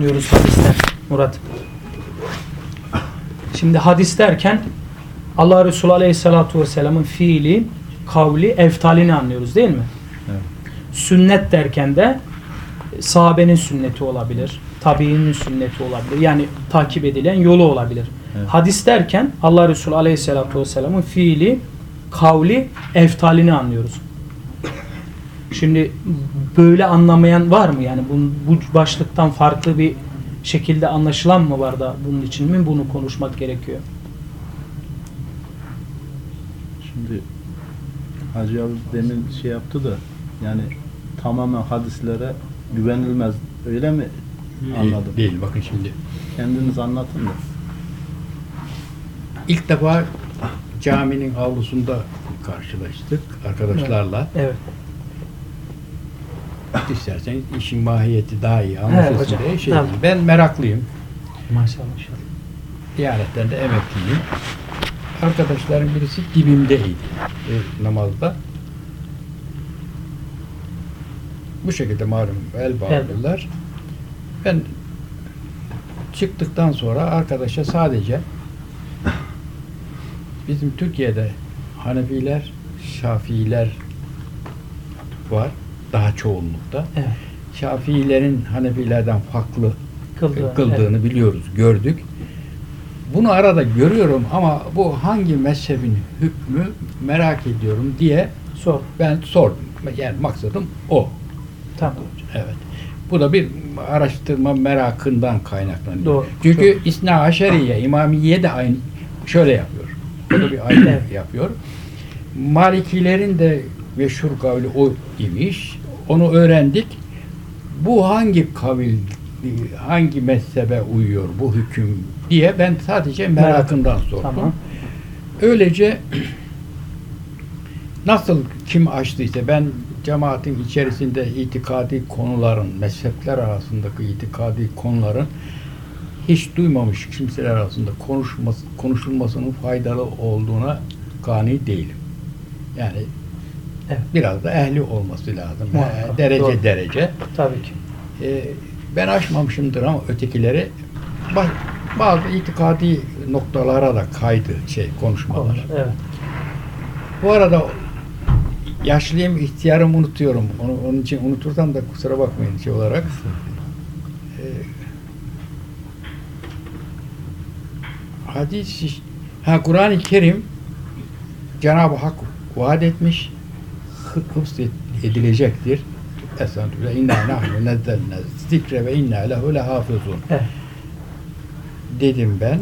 anlıyoruz hadisten Murat. Şimdi hadis derken Allah Resulü Aleyhisselatü Vesselam'ın fiili, kavli, eftalini anlıyoruz değil mi? Evet. Sünnet derken de sahabenin sünneti olabilir, tabiinin sünneti olabilir. Yani takip edilen yolu olabilir. Evet. Hadis derken Allah Resulü Aleyhisselatü Vesselam'ın fiili, kavli, eftalini anlıyoruz. Şimdi böyle anlamayan var mı? Yani bu, bu başlıktan farklı bir şekilde anlaşılan mı var da bunun için mi bunu konuşmak gerekiyor? Şimdi Hacı Yavuz demin şey yaptı da yani tamamen hadislere güvenilmez. Öyle mi anladım? Değil, değil. Bakın şimdi. Kendiniz anlatın da. İlk defa caminin avlusunda karşılaştık arkadaşlarla. Evet. İsterseniz işin mahiyeti daha iyi anlaşılsın diye şey Tamam. Ben meraklıyım. Maşallah. Diyanetten de emekliyim. Arkadaşların birisi dibimdeydi e, namazda. Bu şekilde malum el bağladılar. Ben çıktıktan sonra arkadaşa sadece bizim Türkiye'de Hanefiler, Şafiiler var. Daha çoğunlukta. Evet. Şafiilerin Hanefilerden farklı Kıldığı, kıldığını biliyoruz, gördük. Bunu arada görüyorum ama bu hangi mezhebin hükmü merak ediyorum diye Sor. ben sordum. Yani maksadım o. Tamam. Evet. Bu da bir araştırma merakından kaynaklanıyor. Doğru. Çünkü İsna Aşeriye, İmamiye de aynı şöyle yapıyor. O da bir aynı Evet. yapıyor. Malikilerin de meşhur kavli o imiş. Onu öğrendik. Bu hangi kavil, hangi mezhebe uyuyor bu hüküm diye ben sadece merakından sordum. Tamam. Öylece nasıl kim açtıysa ben cemaatin içerisinde itikadi konuların, mezhepler arasındaki itikadi konuların hiç duymamış kimseler arasında konuşması, konuşulmasının faydalı olduğuna kani değilim. Yani Evet. biraz da ehli olması lazım. Muhakkak, derece doğru. derece. Tabii ki. Ee, ben aşmamışımdır ama ötekileri ba- bazı itikadi noktalara da kaydı şey konuşmalar. Olur. Evet. Bu arada yaşlıyım, ihtiyarımı unutuyorum. Onu, onun için unutursam da kusura bakmayın şey olarak. Ee, hadis, ha Kur'an-ı Kerim Cenab-ı Hak vaat etmiş, hıfz ed- edilecektir. Estağfirullah. İnna nahnu nezzelne zikre ve inna lehu lehafizun. Evet. Dedim ben.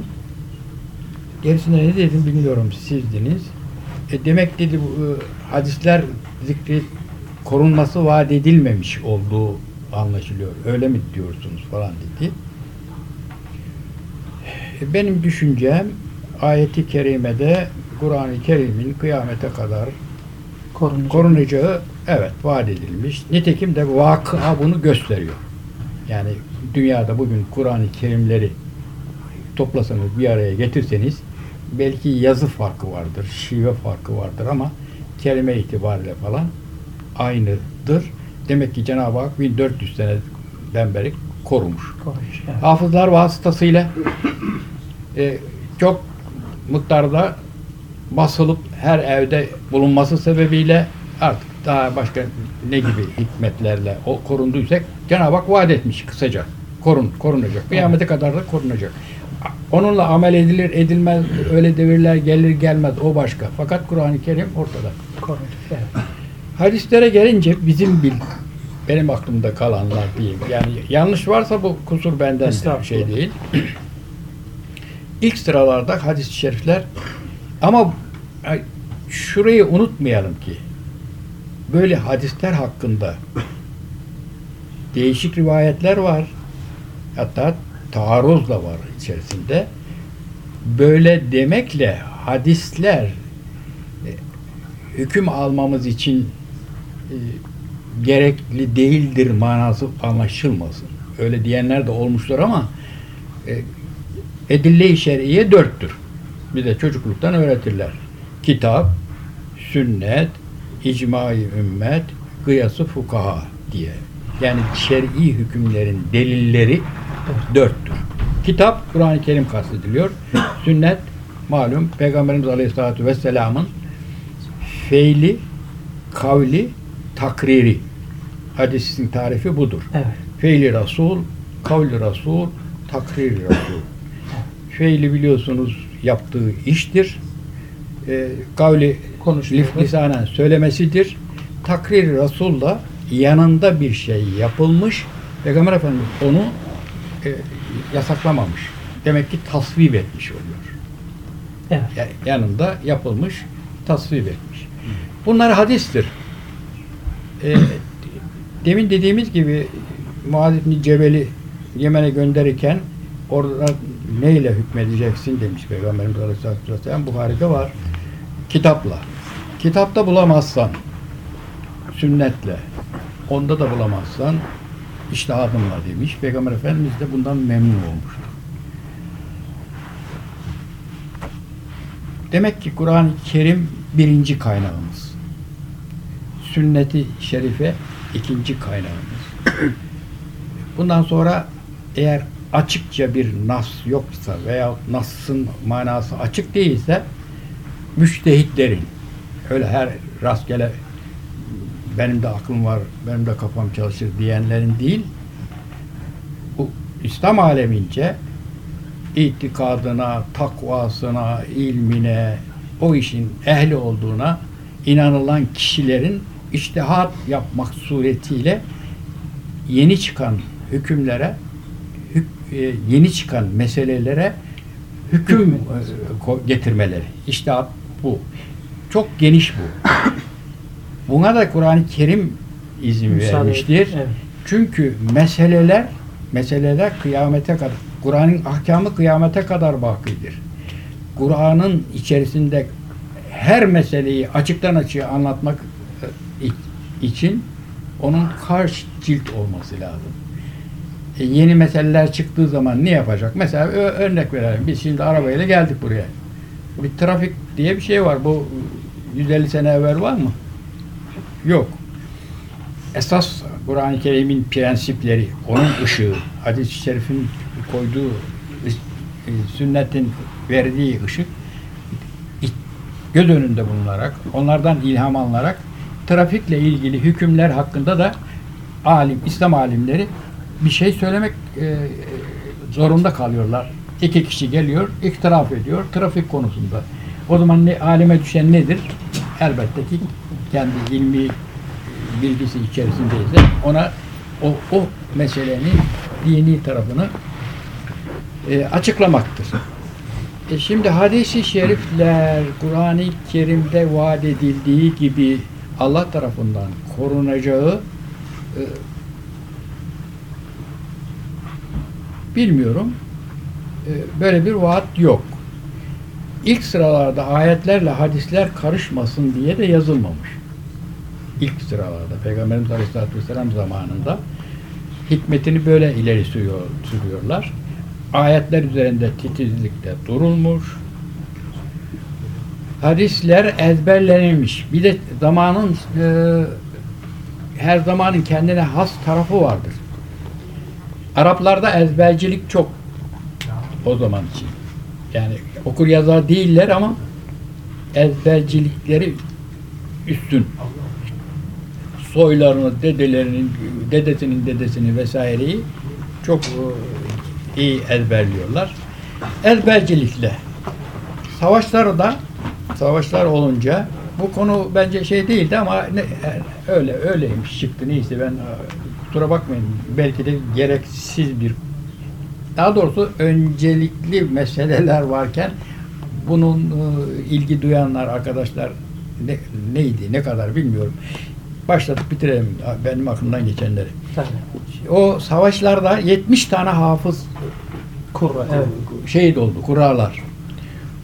Gerisine ne dedim bilmiyorum sizdiniz. E demek dedi bu e, hadisler zikri korunması vaat edilmemiş olduğu anlaşılıyor. Öyle mi diyorsunuz falan dedi. E, Benim düşüncem ayeti kerimede Kur'an-ı Kerim'in kıyamete kadar Korunacak. korunacağı evet vaat edilmiş. Nitekim de vakıa bunu gösteriyor. Yani dünyada bugün Kur'an-ı Kerimleri toplasanız bir araya getirseniz belki yazı farkı vardır, şive farkı vardır ama kelime itibariyle falan aynıdır. Demek ki Cenab-ı Hak 1400 seneden beri korumuş. Korunmuş. Evet. Hafızlar vasıtasıyla e, çok miktarda basılıp her evde bulunması sebebiyle artık daha başka ne gibi hikmetlerle o korunduysak Cenab-ı Hak vaat etmiş kısaca. Korun, korunacak. Kıyamete kadar da korunacak. Onunla amel edilir, edilmez, öyle devirler gelir gelmez o başka. Fakat Kur'an-ı Kerim ortada. Evet. Hadislere gelince bizim bil, benim aklımda kalanlar diyeyim. Yani yanlış varsa bu kusur benden şey değil. İlk sıralarda hadis-i şerifler ama ay, şurayı unutmayalım ki böyle hadisler hakkında değişik rivayetler var. Hatta taarruz da var içerisinde. Böyle demekle hadisler e, hüküm almamız için e, gerekli değildir manası anlaşılmasın. Öyle diyenler de olmuştur ama e, edille-i şer'iye dörttür. Bir de çocukluktan öğretirler. Kitap, sünnet, icma-i ümmet, kıyası fukaha diye. Yani şer'i hükümlerin delilleri Dörttür. Kitap, Kur'an-ı Kerim kastediliyor. Sünnet, malum Peygamberimiz Aleyhisselatü Vesselam'ın feili, kavli, takriri. Hadisin tarifi budur. Evet. Feili Resul, kavli Resul, takriri Resul. Feili biliyorsunuz yaptığı iştir. E, kavli Konuşuyor. lif lisanen söylemesidir. Takrir Resul da yanında bir şey yapılmış. Peygamber Efendimiz onu e, yasaklamamış. Demek ki tasvip etmiş oluyor. Evet. Ya- yanında yapılmış, tasvip etmiş. Bunlar hadistir. E, demin dediğimiz gibi Muaz İbni Cebel'i Yemen'e gönderirken orada neyle hükmedeceksin demiş Peygamberimiz Aleyhisselatü Vesselam. Buhari'de var. Kitapla. Kitapta bulamazsan sünnetle, onda da bulamazsan iştihadımla demiş. Peygamber Efendimiz de bundan memnun olmuştur. Demek ki Kur'an-ı Kerim birinci kaynağımız. Sünneti şerife ikinci kaynağımız. Bundan sonra eğer açıkça bir nas yoksa veya nasın manası açık değilse müştehitlerin öyle her rastgele benim de aklım var, benim de kafam çalışır diyenlerin değil bu İslam alemince itikadına, takvasına, ilmine, o işin ehli olduğuna inanılan kişilerin iştihat yapmak suretiyle yeni çıkan hükümlere, hük- yeni çıkan meselelere hüküm e, getirmeleri. İştihat bu. Çok geniş bu. Buna da Kur'an-ı Kerim izin Müsaade vermiştir. et- Evet. Çünkü meseleler meseleler kıyamete kadar Kur'an'ın ahkamı kıyamete kadar bakidir. Kur'an'ın içerisinde her meseleyi açıktan açığa anlatmak e, için onun karşı cilt olması lazım. E, yeni meseleler çıktığı zaman ne yapacak? Mesela örnek verelim. Biz şimdi arabayla geldik buraya. Bir trafik diye bir şey var. Bu 150 sene evvel var mı? Yok esas Kur'an-ı Kerim'in prensipleri, onun ışığı, hadis-i şerifin koyduğu e, sünnetin verdiği ışık göz önünde bulunarak, onlardan ilham alınarak trafikle ilgili hükümler hakkında da alim, İslam alimleri bir şey söylemek e, e, zorunda kalıyorlar. İki kişi geliyor, iktiraf ediyor trafik konusunda. O zaman ne, alime düşen nedir? Elbette ki kendi ilmi bilgisi içerisindeyse ona o, o meselenin dini tarafını e, açıklamaktır. E şimdi hadis-i şerifler Kur'an-ı Kerim'de vaat edildiği gibi Allah tarafından korunacağı e, bilmiyorum. E, böyle bir vaat yok. İlk sıralarda ayetlerle hadisler karışmasın diye de yazılmamış ilk sıralarda Peygamberimiz Aleyhisselatü Vesselam zamanında hikmetini böyle ileri sürüyor, sürüyorlar. Ayetler üzerinde titizlikte durulmuş. Hadisler ezberlenilmiş. Bir de zamanın e, her zamanın kendine has tarafı vardır. Araplarda ezbercilik çok o zaman için. Yani okur yazar değiller ama ezbercilikleri üstün soylarını, dedelerinin, dedesinin dedesini vesaireyi çok e, iyi ezberliyorlar. Ezbercilikle. Savaşları da savaşlar olunca bu konu bence şey değildi ama ne, e, öyle öyleymiş çıktı neyse ben e, kusura bakmayın belki de gereksiz bir daha doğrusu öncelikli meseleler varken bunun e, ilgi duyanlar arkadaşlar ne, neydi ne kadar bilmiyorum. Başladık bitirelim benim aklımdan geçenleri. Tabii. O savaşlarda 70 tane hafız Kurra, evet. şehit oldu, kuralar.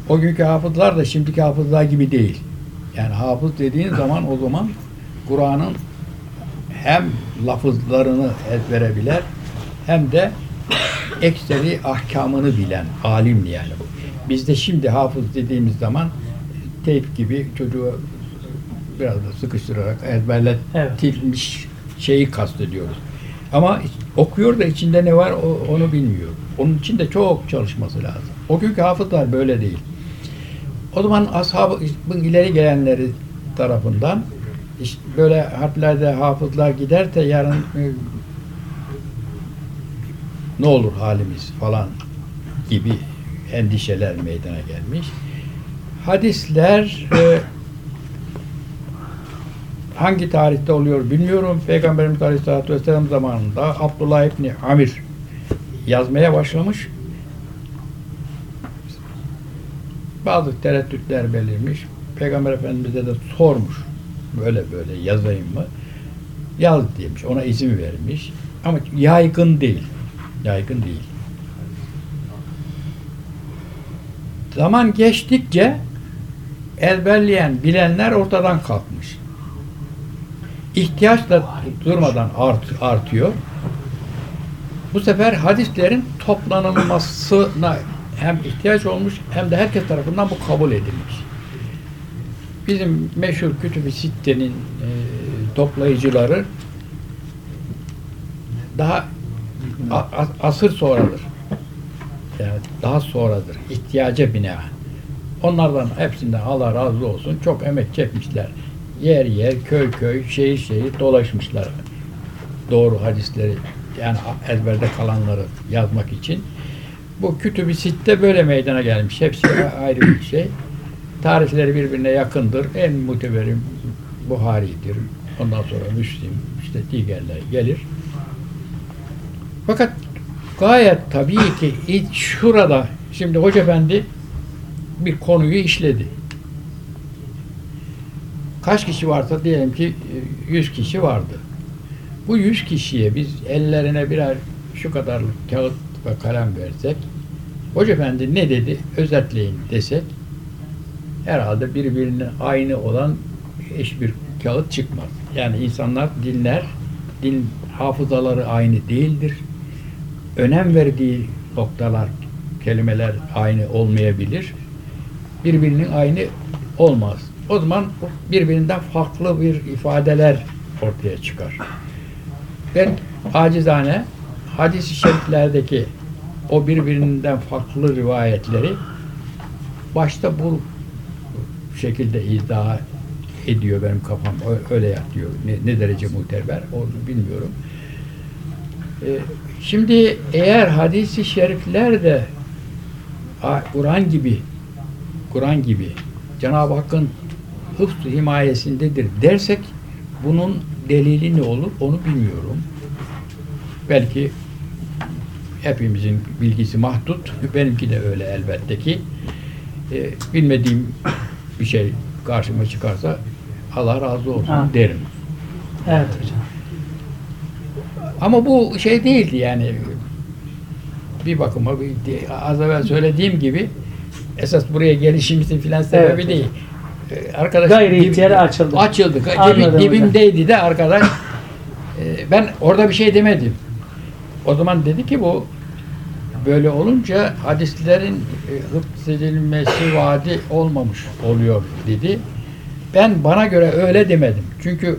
O günkü hafızlar da şimdiki hafızlar gibi değil. Yani hafız dediğin zaman o zaman Kur'an'ın hem lafızlarını ezbere biler hem de ekseri ahkamını bilen alim yani. Bizde şimdi hafız dediğimiz zaman teyp gibi çocuğu biraz da sıkıştırarak ezberletilmiş şeyi kastediyoruz. Ama okuyor da içinde ne var onu bilmiyor. Onun için de çok çalışması lazım. O günkü hafızlar böyle değil. O zaman ashabın ileri gelenleri tarafından böyle harflerde hafızlar gider de yarın e, ne olur halimiz falan gibi endişeler meydana gelmiş. Hadisler e, hangi tarihte oluyor bilmiyorum. Peygamberimiz Aleyhisselatü Vesselam zamanında Abdullah İbni Amir yazmaya başlamış. Bazı tereddütler belirmiş. Peygamber Efendimiz'e de sormuş. Böyle böyle yazayım mı? Yaz demiş. Ona izin vermiş. Ama yaygın değil. Yaygın değil. Zaman geçtikçe ezberleyen, bilenler ortadan kalkmış. İhtiyaç da durmadan art, artıyor. Bu sefer hadislerin toplanılmasına hem ihtiyaç olmuş hem de herkes tarafından bu kabul edilmiş. Bizim meşhur Kütüb-i Sitte'nin e, toplayıcıları daha a- asır sonradır. Yani daha sonradır. İhtiyaca binaen. Onlardan hepsinden Allah razı olsun. Çok emek çekmişler. Yer yer, köy köy, şehir şehir dolaşmışlar. Doğru hadisleri yani ezberde kalanları yazmak için. Bu kütüb-i sitte böyle meydana gelmiş. Hepsi ayrı bir şey. Tarihleri birbirine yakındır. En muteberim Buhari'dir. Ondan sonra Müslim, işte diğerler gelir. Fakat gayet tabii ki ilk şurada şimdi Hoca Efendi bir konuyu işledi. Kaç kişi varsa diyelim ki e, 100 kişi vardı. Bu 100 kişiye biz ellerine birer şu kadarlık kağıt ve kalem versek Hoca Efendi ne dedi özetleyin desek herhalde birbirine aynı olan eş bir kağıt çıkmaz. Yani insanlar dinler, din hafızaları aynı değildir. Önem verdiği noktalar, kelimeler aynı olmayabilir. Birbirinin aynı olmaz. O zaman birbirinden farklı bir ifadeler ortaya çıkar. Ben acizane hadis-i şeriflerdeki o birbirinden farklı rivayetleri başta bu şekilde izah ediyor benim kafam. Öyle yapıyor. Ne, ne derece muteber onu bilmiyorum. Ee, şimdi eğer hadisi şerifler de Kur'an gibi Kur'an gibi Cenab-ı Hakk'ın hıfz himayesindedir dersek bunun delili ne olur onu bilmiyorum. Belki hepimizin bilgisi mahdut. Benimki de öyle elbette ki. Ee, bilmediğim bir şey karşıma çıkarsa Allah razı olsun Ha. derim. Evet hocam. Ama bu şey değildi yani bir bakıma bir, az evvel söylediğim gibi esas buraya gelişimizin filan sebebi Evet. değil. Ee, Arkadaş Gayri ihtiyari açıldı. Açıldı. Anladım Dibi- hocam. dibimdeydi de arkadaş. Ee, ben orada bir şey demedim. O zaman dedi ki bu böyle olunca hadislerin e, hıfz edilmesi vaadi olmamış oluyor dedi. Ben bana göre öyle demedim. Çünkü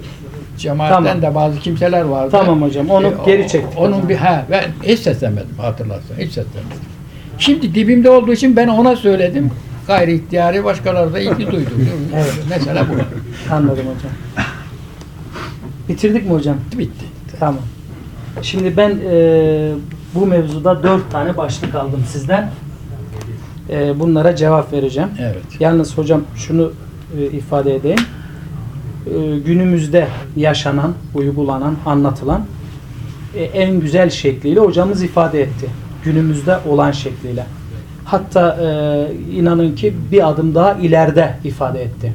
cemaatten Tamam. de bazı kimseler vardı. Tamam hocam, onu E, geri çektik Onun hocam. bir ha ben hiç seslenmedim hatırlarsan hiç seslenmedim. Şimdi dibimde olduğu için ben ona söyledim. Gayri ihtiyari başkaları da ilgi duydu. Evet. Mesela bu. Anladım hocam. Bitirdik mi hocam? Bitti. Tamam. Şimdi ben e, bu mevzuda dört tane başlık aldım sizden. E, bunlara cevap vereceğim. Evet. Yalnız hocam şunu e, ifade edeyim. E, günümüzde yaşanan, uygulanan, anlatılan e, en güzel şekliyle hocamız ifade etti. Günümüzde olan şekliyle. Hatta e, inanın ki bir adım daha ileride ifade etti.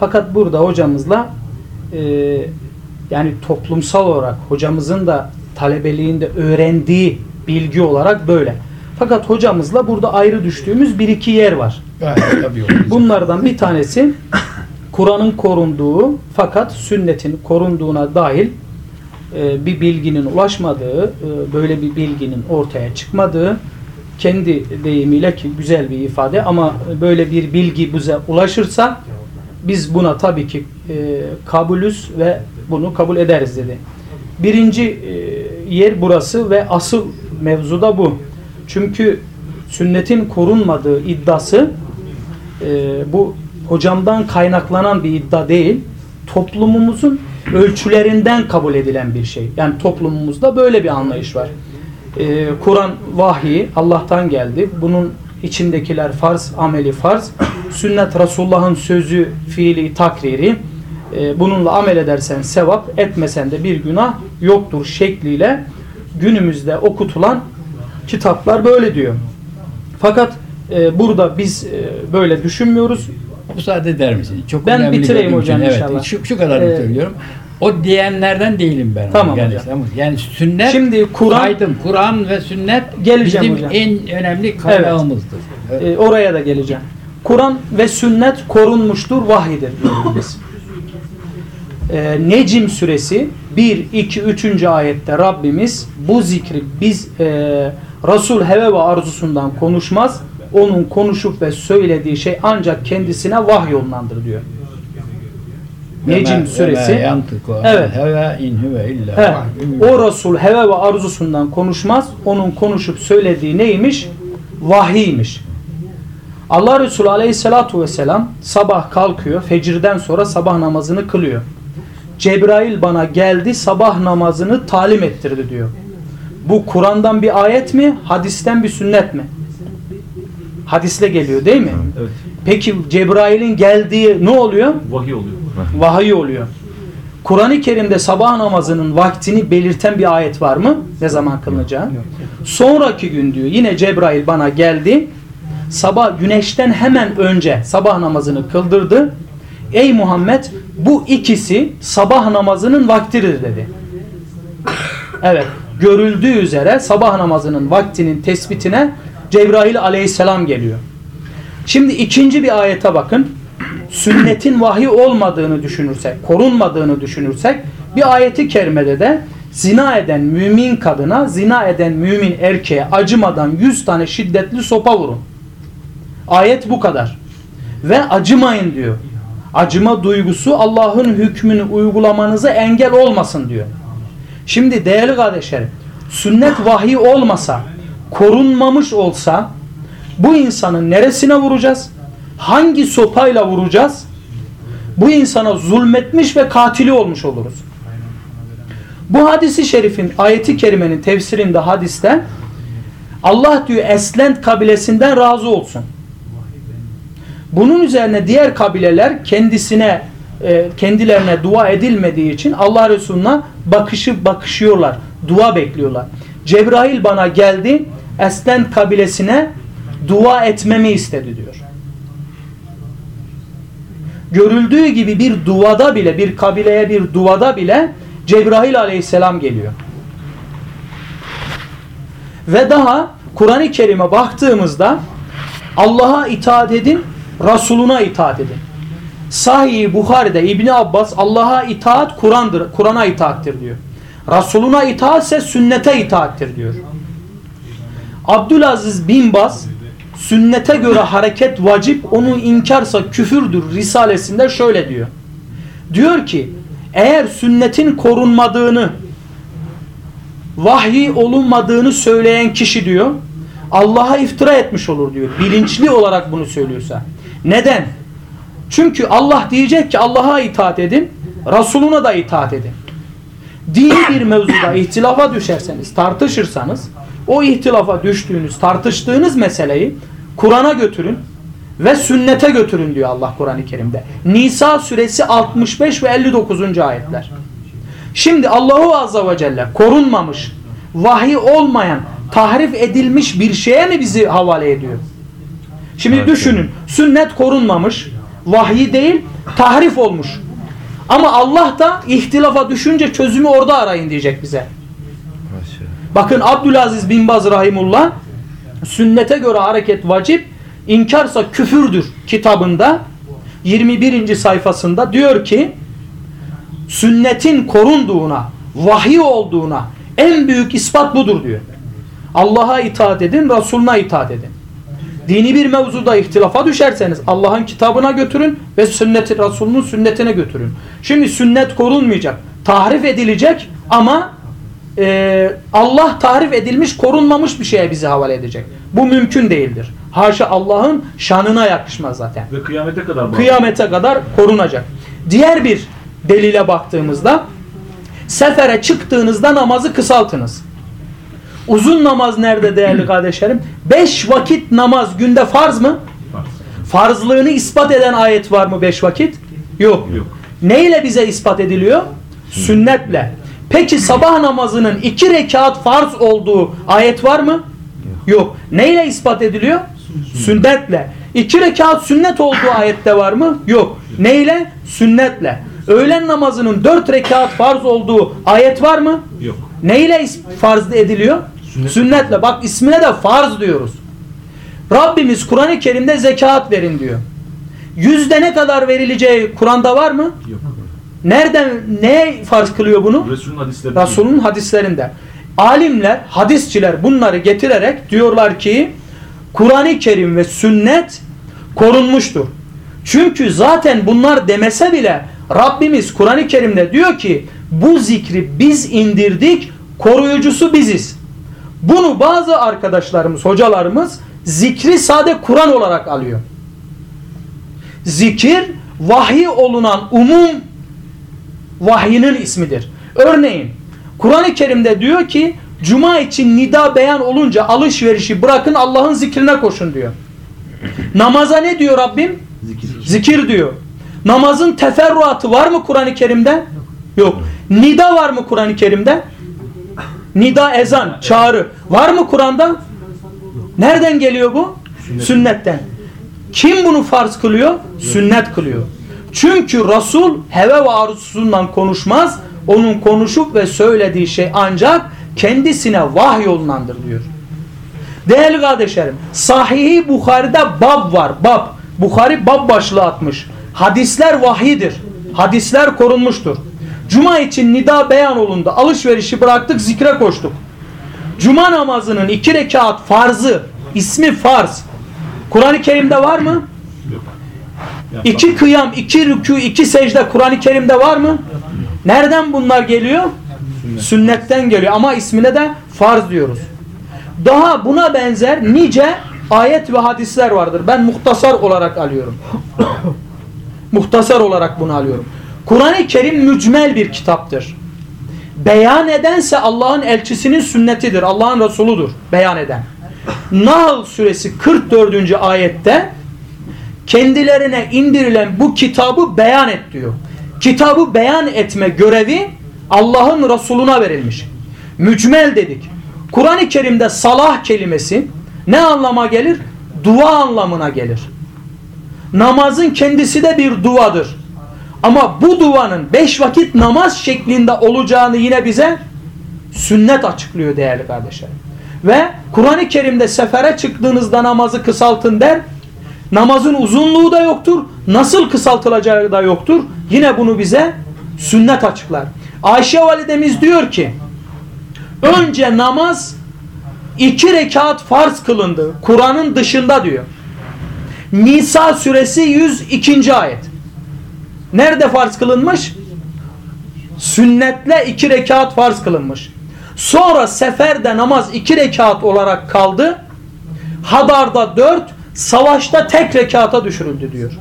Fakat burada hocamızla e, yani toplumsal olarak hocamızın da talebeliğinde öğrendiği bilgi olarak böyle. Fakat hocamızla burada ayrı düştüğümüz bir iki yer var. Bunlardan bir tanesi Kur'an'ın korunduğu fakat sünnetin korunduğuna dahil e, bir bilginin ulaşmadığı, e, böyle bir bilginin ortaya çıkmadığı kendi deyimiyle ki güzel bir ifade ama böyle bir bilgi bize ulaşırsa biz buna tabii ki e, kabulüz ve bunu kabul ederiz dedi. Birinci yer burası ve asıl mevzu da bu. Çünkü sünnetin korunmadığı iddiası e, bu hocamdan kaynaklanan bir iddia değil. Toplumumuzun ölçülerinden kabul edilen bir şey. Yani toplumumuzda böyle bir anlayış var. E, Kur'an vahyi Allah'tan geldi. Bunun içindekiler farz, ameli farz. Sünnet Resulullah'ın sözü, fiili, takriri. E, bununla amel edersen sevap, etmesen de bir günah yoktur şekliyle günümüzde okutulan kitaplar böyle diyor. Fakat e, burada biz e, böyle düşünmüyoruz. Müsaade eder misin? Çok Ben önemli bitireyim hocam için. inşallah. Evet, şu, şu kadarını Ee, söylüyorum. O diyenlerden değilim ben. Tamam yani, hocam. Yani sünnet Şimdi Kur'an. Kur'an ve sünnet Geleceğim bizim hocam. en önemli kaynağımızdır. Evet. e, oraya da geleceğim. Kur'an ve sünnet korunmuştur, vahidir diyoruz biz. E, Necim suresi 1, 2, 3. ayette Rabbimiz bu zikri biz e, Resul heve ve arzusundan konuşmaz. Onun konuşup ve söylediği şey ancak kendisine vahyolundandır diyor. Necim suresi. Evet. heva in huve illa o Resul heve ve arzusundan konuşmaz. Onun konuşup söylediği neymiş? Vahiymiş. Allah Resulü aleyhissalatu vesselam sabah kalkıyor. Fecirden sonra sabah namazını kılıyor. Cebrail bana geldi sabah namazını talim ettirdi diyor. Bu Kur'an'dan bir ayet mi? Hadisten bir sünnet mi? Hadisle geliyor değil mi? Evet. Peki Cebrail'in geldiği ne oluyor? Vahiy oluyor. vahiy oluyor. Kur'an-ı Kerim'de sabah namazının vaktini belirten bir ayet var mı? Ne zaman kılınacağı? Sonraki gün diyor yine Cebrail bana geldi. Sabah güneşten hemen önce sabah namazını kıldırdı. Ey Muhammed bu ikisi sabah namazının vaktidir dedi. Evet görüldüğü üzere sabah namazının vaktinin tespitine Cebrail aleyhisselam geliyor. Şimdi ikinci bir ayete bakın. Sünnetin vahiy olmadığını düşünürsek, korunmadığını düşünürsek bir ayeti kerimede de zina eden mümin kadına, zina eden mümin erkeğe acımadan 100 tane şiddetli sopa vurun. Ayet bu kadar. Ve acımayın diyor. Acıma duygusu Allah'ın hükmünü uygulamanıza engel olmasın diyor. Şimdi değerli kardeşlerim, sünnet vahiy olmasa, korunmamış olsa bu insanın neresine vuracağız? Hangi sopayla vuracağız? Bu insana zulmetmiş ve katili olmuş oluruz. Bu hadisi şerifin ayeti kerimenin tefsirinde hadiste Allah diyor Eslent kabilesinden razı olsun. Bunun üzerine diğer kabileler kendisine e, kendilerine dua edilmediği için Allah Resulü'ne bakışı bakışıyorlar. Dua bekliyorlar. Cebrail bana geldi. Eslent kabilesine dua etmemi istedi diyor. Görüldüğü gibi bir duada bile bir kabileye bir duada bile Cebrail aleyhisselam geliyor. Ve daha Kur'an-ı Kerim'e baktığımızda Allah'a itaat edin, Resuluna itaat edin. Sahih Buhari'de İbni Abbas Allah'a itaat Kur'an'dır, Kur'an'a itaattir diyor. Resuluna itaat ise sünnete itaattir diyor. Abdülaziz bin Baz sünnete göre hareket vacip onu inkarsa küfürdür risalesinde şöyle diyor. Diyor ki eğer sünnetin korunmadığını vahyi olunmadığını söyleyen kişi diyor Allah'a iftira etmiş olur diyor. Bilinçli olarak bunu söylüyorsa. Neden? Çünkü Allah diyecek ki Allah'a itaat edin, Resuluna da itaat edin. Dini bir mevzuda ihtilafa düşerseniz, tartışırsanız o ihtilafa düştüğünüz, tartıştığınız meseleyi Kur'an'a götürün ve sünnete götürün diyor Allah Kur'an-ı Kerim'de. Nisa suresi 65 ve 59. ayetler. Şimdi Allahu Azze ve Celle korunmamış, vahiy olmayan, tahrif edilmiş bir şeye mi bizi havale ediyor? Şimdi Evet. düşünün, sünnet korunmamış, vahiy değil, tahrif olmuş. Ama Allah da ihtilafa düşünce çözümü orada arayın diyecek bize. Bakın Abdülaziz bin Baz Rahimullah sünnete göre hareket vacip, inkarsa küfürdür kitabında 21. sayfasında diyor ki sünnetin korunduğuna, vahiy olduğuna en büyük ispat budur diyor. Allah'a itaat edin, Resuluna itaat edin. Dini bir mevzuda ihtilafa düşerseniz Allah'ın kitabına götürün ve sünneti Resulünün sünnetine götürün. Şimdi sünnet korunmayacak, tahrif edilecek ama e, Allah tarif edilmiş, korunmamış bir şeye bizi havale edecek. Bu mümkün değildir. Haşa Allah'ın şanına yakışmaz zaten. Ve kıyamete kadar bağlı. Kıyamete kadar korunacak. Diğer bir delile baktığımızda sefere çıktığınızda namazı kısaltınız. Uzun namaz nerede değerli kardeşlerim? Beş vakit namaz günde farz mı? Farzlığını ispat eden ayet var mı beş vakit? Yok. Yok. Neyle bize ispat ediliyor? Sünnetle. Peki sabah namazının iki rekat farz olduğu ayet var mı? Yok. Neyle ispat ediliyor? Sünnetle. İki rekat sünnet olduğu ayette var mı? Yok. Neyle? Sünnetle. Öğlen namazının dört rekat farz olduğu ayet var mı? Yok. Neyle farz ediliyor? Sünnetle. Bak ismine de farz diyoruz. Rabbimiz Kur'an-ı Kerim'de zekat verin diyor. Yüzde ne kadar verileceği Kur'an'da var mı? Yok. Nereden, ne farz kılıyor bunu? Resulün hadislerinde. Resul'ün hadislerinde. Alimler, hadisçiler bunları getirerek diyorlar ki Kur'an-ı Kerim ve sünnet korunmuştur. Çünkü zaten bunlar demese bile Rabbimiz Kur'an-ı Kerim'de diyor ki bu zikri biz indirdik, koruyucusu biziz. Bunu bazı arkadaşlarımız, hocalarımız zikri sade Kur'an olarak alıyor. Zikir vahiy olunan umum vahyinin ismidir. Örneğin Kur'an-ı Kerim'de diyor ki Cuma için nida beyan olunca alışverişi bırakın Allah'ın zikrine koşun diyor. Namaza ne diyor Rabbim? Zikir. Zikir diyor. Namazın teferruatı var mı Kur'an-ı Kerim'de? Yok. Nida var mı Kur'an-ı Kerim'de? Nida ezan, çağrı. Var mı Kur'an'da? Nereden geliyor bu? Sünnetten. Kim bunu farz kılıyor? Sünnet kılıyor. Çünkü Resul heve ve arzusundan konuşmaz. Onun konuşup ve söylediği şey ancak kendisine vahiy yolundandır diyor. Değerli kardeşlerim, Sahih-i Bukhari'de bab var. Bab. Bukhari bab başlığı atmış. Hadisler vahidir. Hadisler korunmuştur. Cuma için nida beyan olundu. Alışverişi bıraktık, zikre koştuk. Cuma namazının iki rekat farzı, ismi farz. Kur'an-ı Kerim'de var mı? İki kıyam, iki rükû, iki secde Kur'an-ı Kerim'de var mı? Nereden bunlar geliyor? Sünnetten geliyor ama ismine de farz diyoruz. Daha buna benzer nice ayet ve hadisler vardır. Ben muhtasar olarak alıyorum. muhtasar olarak bunu alıyorum. Kur'an-ı Kerim mücmel bir kitaptır. Beyan edense Allah'ın elçisinin sünnetidir. Allah'ın Resuludur beyan eden. Nahl suresi 44. ayette kendilerine indirilen bu kitabı beyan et diyor. Kitabı beyan etme görevi Allah'ın Resuluna verilmiş. Mücmel dedik. Kur'an-ı Kerim'de salah kelimesi ne anlama gelir? Dua anlamına gelir. Namazın kendisi de bir duadır. Ama bu duanın beş vakit namaz şeklinde olacağını yine bize sünnet açıklıyor değerli kardeşlerim. Ve Kur'an-ı Kerim'de sefere çıktığınızda namazı kısaltın der. Namazın uzunluğu da yoktur. Nasıl kısaltılacağı da yoktur. Yine bunu bize sünnet açıklar. Ayşe validemiz diyor ki önce namaz iki rekat farz kılındı. Kur'an'ın dışında diyor. Nisa suresi 102. ayet. Nerede farz kılınmış? Sünnetle iki rekat farz kılınmış. Sonra seferde namaz iki rekat olarak kaldı. Hadarda dört, savaşta tek rekata düşürüldü diyor.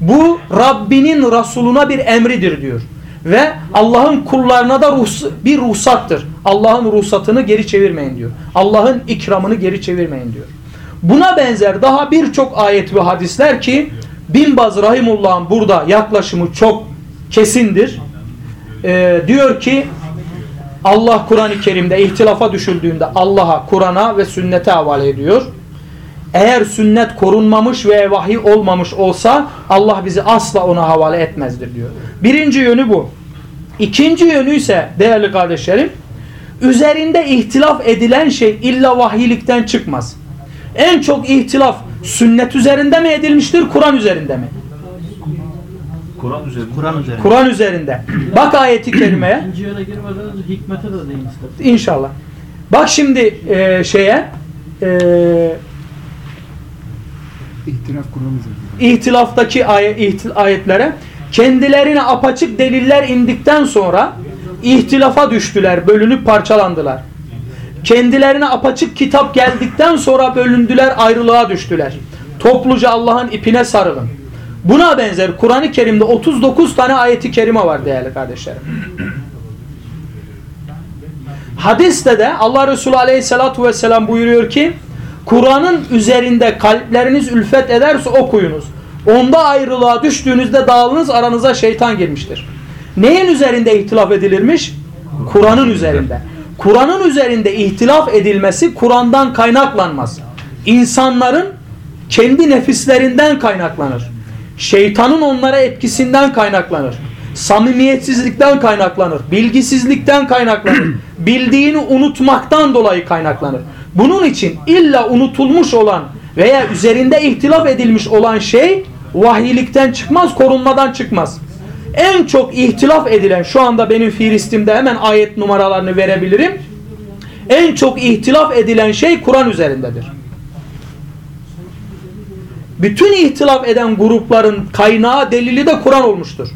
Bu Rabbinin Resuluna bir emridir diyor. Ve Allah'ın kullarına da ruhs bir ruhsattır. Allah'ın ruhsatını geri çevirmeyin diyor. Allah'ın ikramını geri çevirmeyin diyor. Buna benzer daha birçok ayet ve hadisler ki Binbaz Rahimullah'ın burada yaklaşımı çok kesindir. Ee, diyor ki Allah Kur'an-ı Kerim'de ihtilafa düşüldüğünde Allah'a, Kur'an'a ve sünnete havale ediyor. Eğer sünnet korunmamış ve vahiy olmamış olsa Allah bizi asla ona havale etmezdir diyor. Birinci yönü bu. İkinci yönü ise değerli kardeşlerim üzerinde ihtilaf edilen şey illa vahiylikten çıkmaz. En çok ihtilaf sünnet üzerinde mi edilmiştir, Kur'an üzerinde mi? Kur'an üzerinde. Kur'an üzerine. Kur'an üzerinde. Bak ayeti kerimeye. İkinci yöne girmeden önce hikmete de değin istedim. İnşallah. Bak şimdi e, şeye e, İhtilaf Kur'an üzerinde. ihtilaftaki ay- ihtil- ayetlere kendilerine apaçık deliller indikten sonra ihtilafa düştüler, bölünüp parçalandılar. Kendilerine apaçık kitap geldikten sonra bölündüler, ayrılığa düştüler. Topluca Allah'ın ipine sarılın. Buna benzer Kur'an-ı Kerim'de 39 tane ayeti kerime var değerli kardeşlerim. Hadiste de Allah Resulü Aleyhisselatü Vesselam buyuruyor ki Kur'an'ın üzerinde kalpleriniz ülfet ederse okuyunuz. Onda ayrılığa düştüğünüzde dağılınız aranıza şeytan girmiştir. Neyin üzerinde ihtilaf edilirmiş? Kur'an'ın üzerinde. Kur'an'ın üzerinde ihtilaf edilmesi Kur'an'dan kaynaklanmaz. İnsanların kendi nefislerinden kaynaklanır. Şeytanın onlara etkisinden kaynaklanır. Samimiyetsizlikten kaynaklanır. Bilgisizlikten kaynaklanır. Bildiğini unutmaktan dolayı kaynaklanır. Bunun için illa unutulmuş olan veya üzerinde ihtilaf edilmiş olan şey vahiylikten çıkmaz, korunmadan çıkmaz. En çok ihtilaf edilen şu anda benim firistimde hemen ayet numaralarını verebilirim. En çok ihtilaf edilen şey Kur'an üzerindedir. Bütün ihtilaf eden grupların kaynağı delili de Kur'an olmuştur.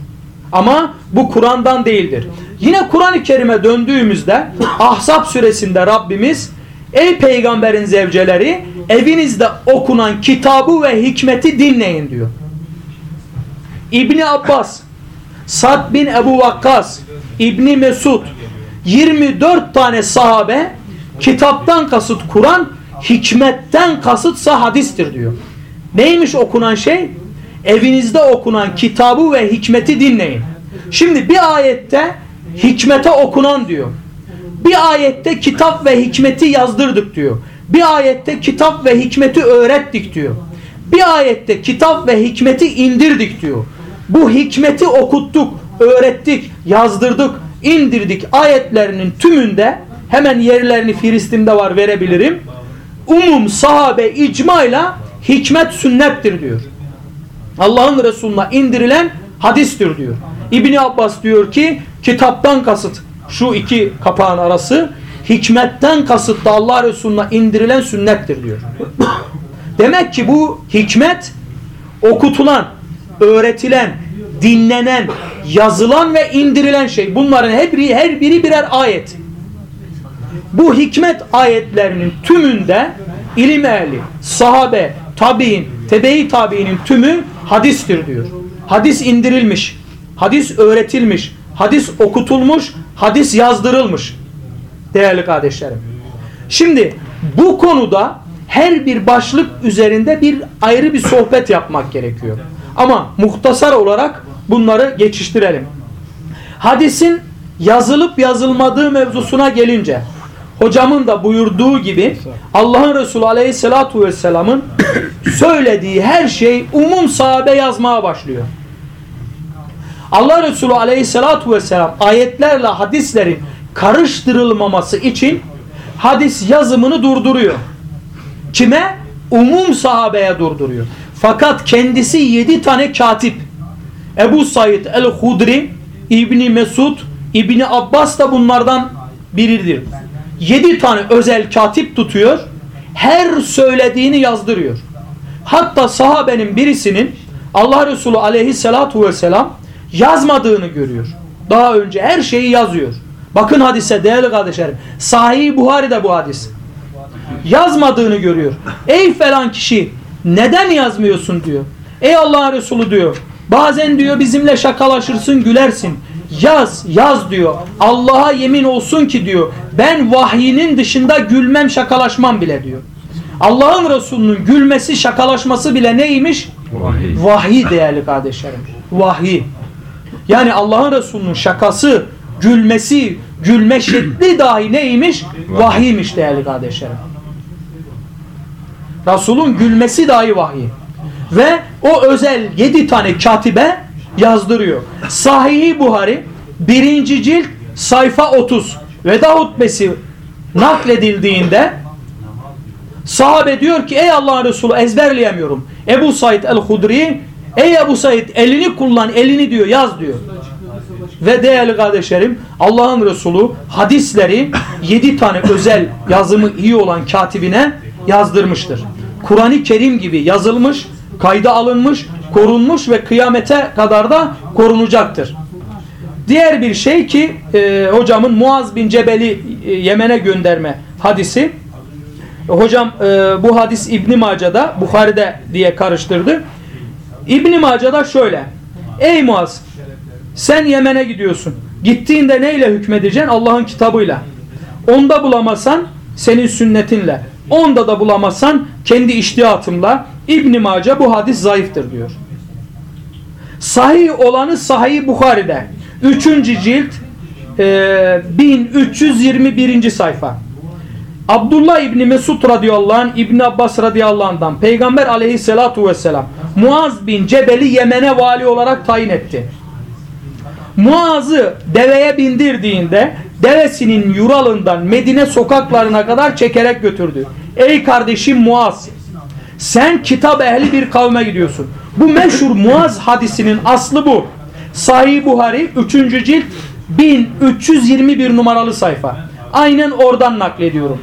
Ama bu Kur'an'dan değildir. Yine Kur'an-ı Kerim'e döndüğümüzde Ahzab suresinde Rabbimiz Ey peygamberin zevceleri evinizde okunan kitabı ve hikmeti dinleyin diyor. İbni Abbas, Sad bin Ebu Vakkas, İbni Mesud 24 tane sahabe kitaptan kasıt Kur'an, hikmetten kasıtsa hadistir diyor. Neymiş okunan şey? Evinizde okunan kitabı ve hikmeti dinleyin. Şimdi bir ayette hikmete okunan diyor. Bir ayette kitap ve hikmeti yazdırdık diyor. Bir ayette kitap ve hikmeti öğrettik diyor. Bir ayette kitap ve hikmeti indirdik diyor. Bu hikmeti okuttuk, öğrettik, yazdırdık, indirdik ayetlerinin tümünde hemen yerlerini Filistin'de var verebilirim. Umum sahabe icmayla hikmet sünnettir diyor. Allah'ın Resulüne indirilen hadistir diyor. İbni Abbas diyor ki kitaptan kasıt şu iki kapağın arası hikmetten kasıt da Allah Resulüne indirilen sünnettir diyor. Demek ki bu hikmet okutulan, öğretilen, dinlenen, yazılan ve indirilen şey. Bunların her biri, her biri birer ayet. Bu hikmet ayetlerinin tümünde ilim ehli, sahabe, tabi'in, tebe-i tabi'inin tümü hadistir diyor. Hadis indirilmiş, hadis öğretilmiş, hadis okutulmuş, hadis yazdırılmış. Değerli kardeşlerim. Şimdi bu konuda her bir başlık üzerinde bir ayrı bir sohbet yapmak gerekiyor. Ama muhtasar olarak bunları geçiştirelim. Hadisin yazılıp yazılmadığı mevzusuna gelince hocamın da buyurduğu gibi Allah'ın Resulü Aleyhisselatü Vesselam'ın söylediği her şey umum sahabe yazmaya başlıyor. Allah Resulü Aleyhisselatü Vesselam ayetlerle hadislerin karıştırılmaması için hadis yazımını durduruyor. Kime? Umum sahabeye durduruyor. Fakat kendisi yedi tane katip. Ebu Said el-Hudri, İbni Mesud, İbni Abbas da bunlardan biridir. Yedi tane özel katip tutuyor. Her söylediğini yazdırıyor. Hatta sahabenin birisinin Allah Resulü aleyhissalatu vesselam yazmadığını görüyor. Daha önce her şeyi yazıyor. Bakın hadise değerli kardeşlerim. Sahih Buhari'de bu hadis. Yazmadığını görüyor. Ey falan kişi neden yazmıyorsun diyor. Ey Allah Resulü diyor. Bazen diyor bizimle şakalaşırsın gülersin. Yaz yaz diyor. Allah'a yemin olsun ki diyor. Ben vahyinin dışında gülmem şakalaşmam bile diyor. Allah'ın Resulü'nün gülmesi şakalaşması bile neymiş? Vahiy. Vahiy değerli kardeşlerim. Vahiy. Yani Allah'ın Resulü'nün şakası, gülmesi, gülme şekli dahi neymiş? Vahiymiş değerli kardeşlerim. Resul'ün gülmesi dahi vahiy. Ve o özel yedi tane katibe yazdırıyor. Sahih-i Buhari birinci cilt sayfa 30 veda hutbesi nakledildiğinde sahabe diyor ki ey Allah'ın Resulü ezberleyemiyorum. Ebu Said el-Hudri ey Ebu Said elini kullan elini diyor yaz diyor. Ve değerli kardeşlerim Allah'ın Resulü hadisleri yedi tane özel yazımı iyi olan katibine yazdırmıştır. Kur'an-ı Kerim gibi yazılmış, kayda alınmış, korunmuş ve kıyamete kadar da korunacaktır. Diğer bir şey ki e, hocamın Muaz bin Cebel'i e, Yemen'e gönderme hadisi. Hocam e, bu hadis İbn Mace'da, Bukhari'de diye karıştırdı. İbn Mace'da şöyle. Ey Muaz sen Yemen'e gidiyorsun. Gittiğinde neyle hükmedeceksin? Allah'ın kitabıyla. Onda bulamazsan senin sünnetinle. Onda da bulamazsan kendi iştihatımla İbn Mace bu hadis zayıftır diyor. Sahih olanı Sahih Bukhari'de. 3. cilt e, 1321. sayfa. Abdullah İbni Mesud radıyallahu anh, İbni Abbas radıyallahu anh'dan Peygamber aleyhissalatu vesselam Muaz bin Cebel'i Yemen'e vali olarak tayin etti. Muaz'ı deveye bindirdiğinde devesinin yuralından Medine sokaklarına kadar çekerek götürdü. Ey kardeşim Muaz sen kitap ehli bir kavme gidiyorsun. Bu meşhur Muaz hadisinin aslı bu. Sahih Buhari 3. cilt 1321 numaralı sayfa. Aynen oradan naklediyorum.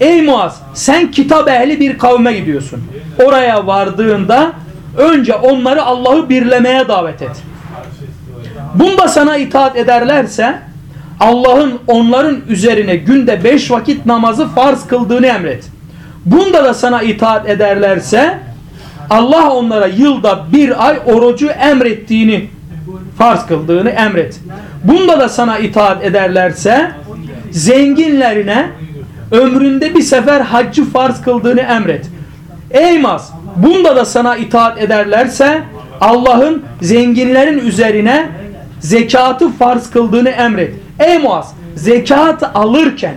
Ey Muaz sen kitap ehli bir kavme gidiyorsun. Oraya vardığında önce onları Allah'ı birlemeye davet et. Bunda sana itaat ederlerse Allah'ın onların üzerine günde beş vakit namazı farz kıldığını emret. Bunda da sana itaat ederlerse Allah onlara yılda bir ay orucu emrettiğini farz kıldığını emret. Bunda da sana itaat ederlerse zenginlerine ömründe bir sefer haccı farz kıldığını emret. Ey Maz bunda da sana itaat ederlerse Allah'ın zenginlerin üzerine zekatı farz kıldığını emret. Ey Muaz zekat alırken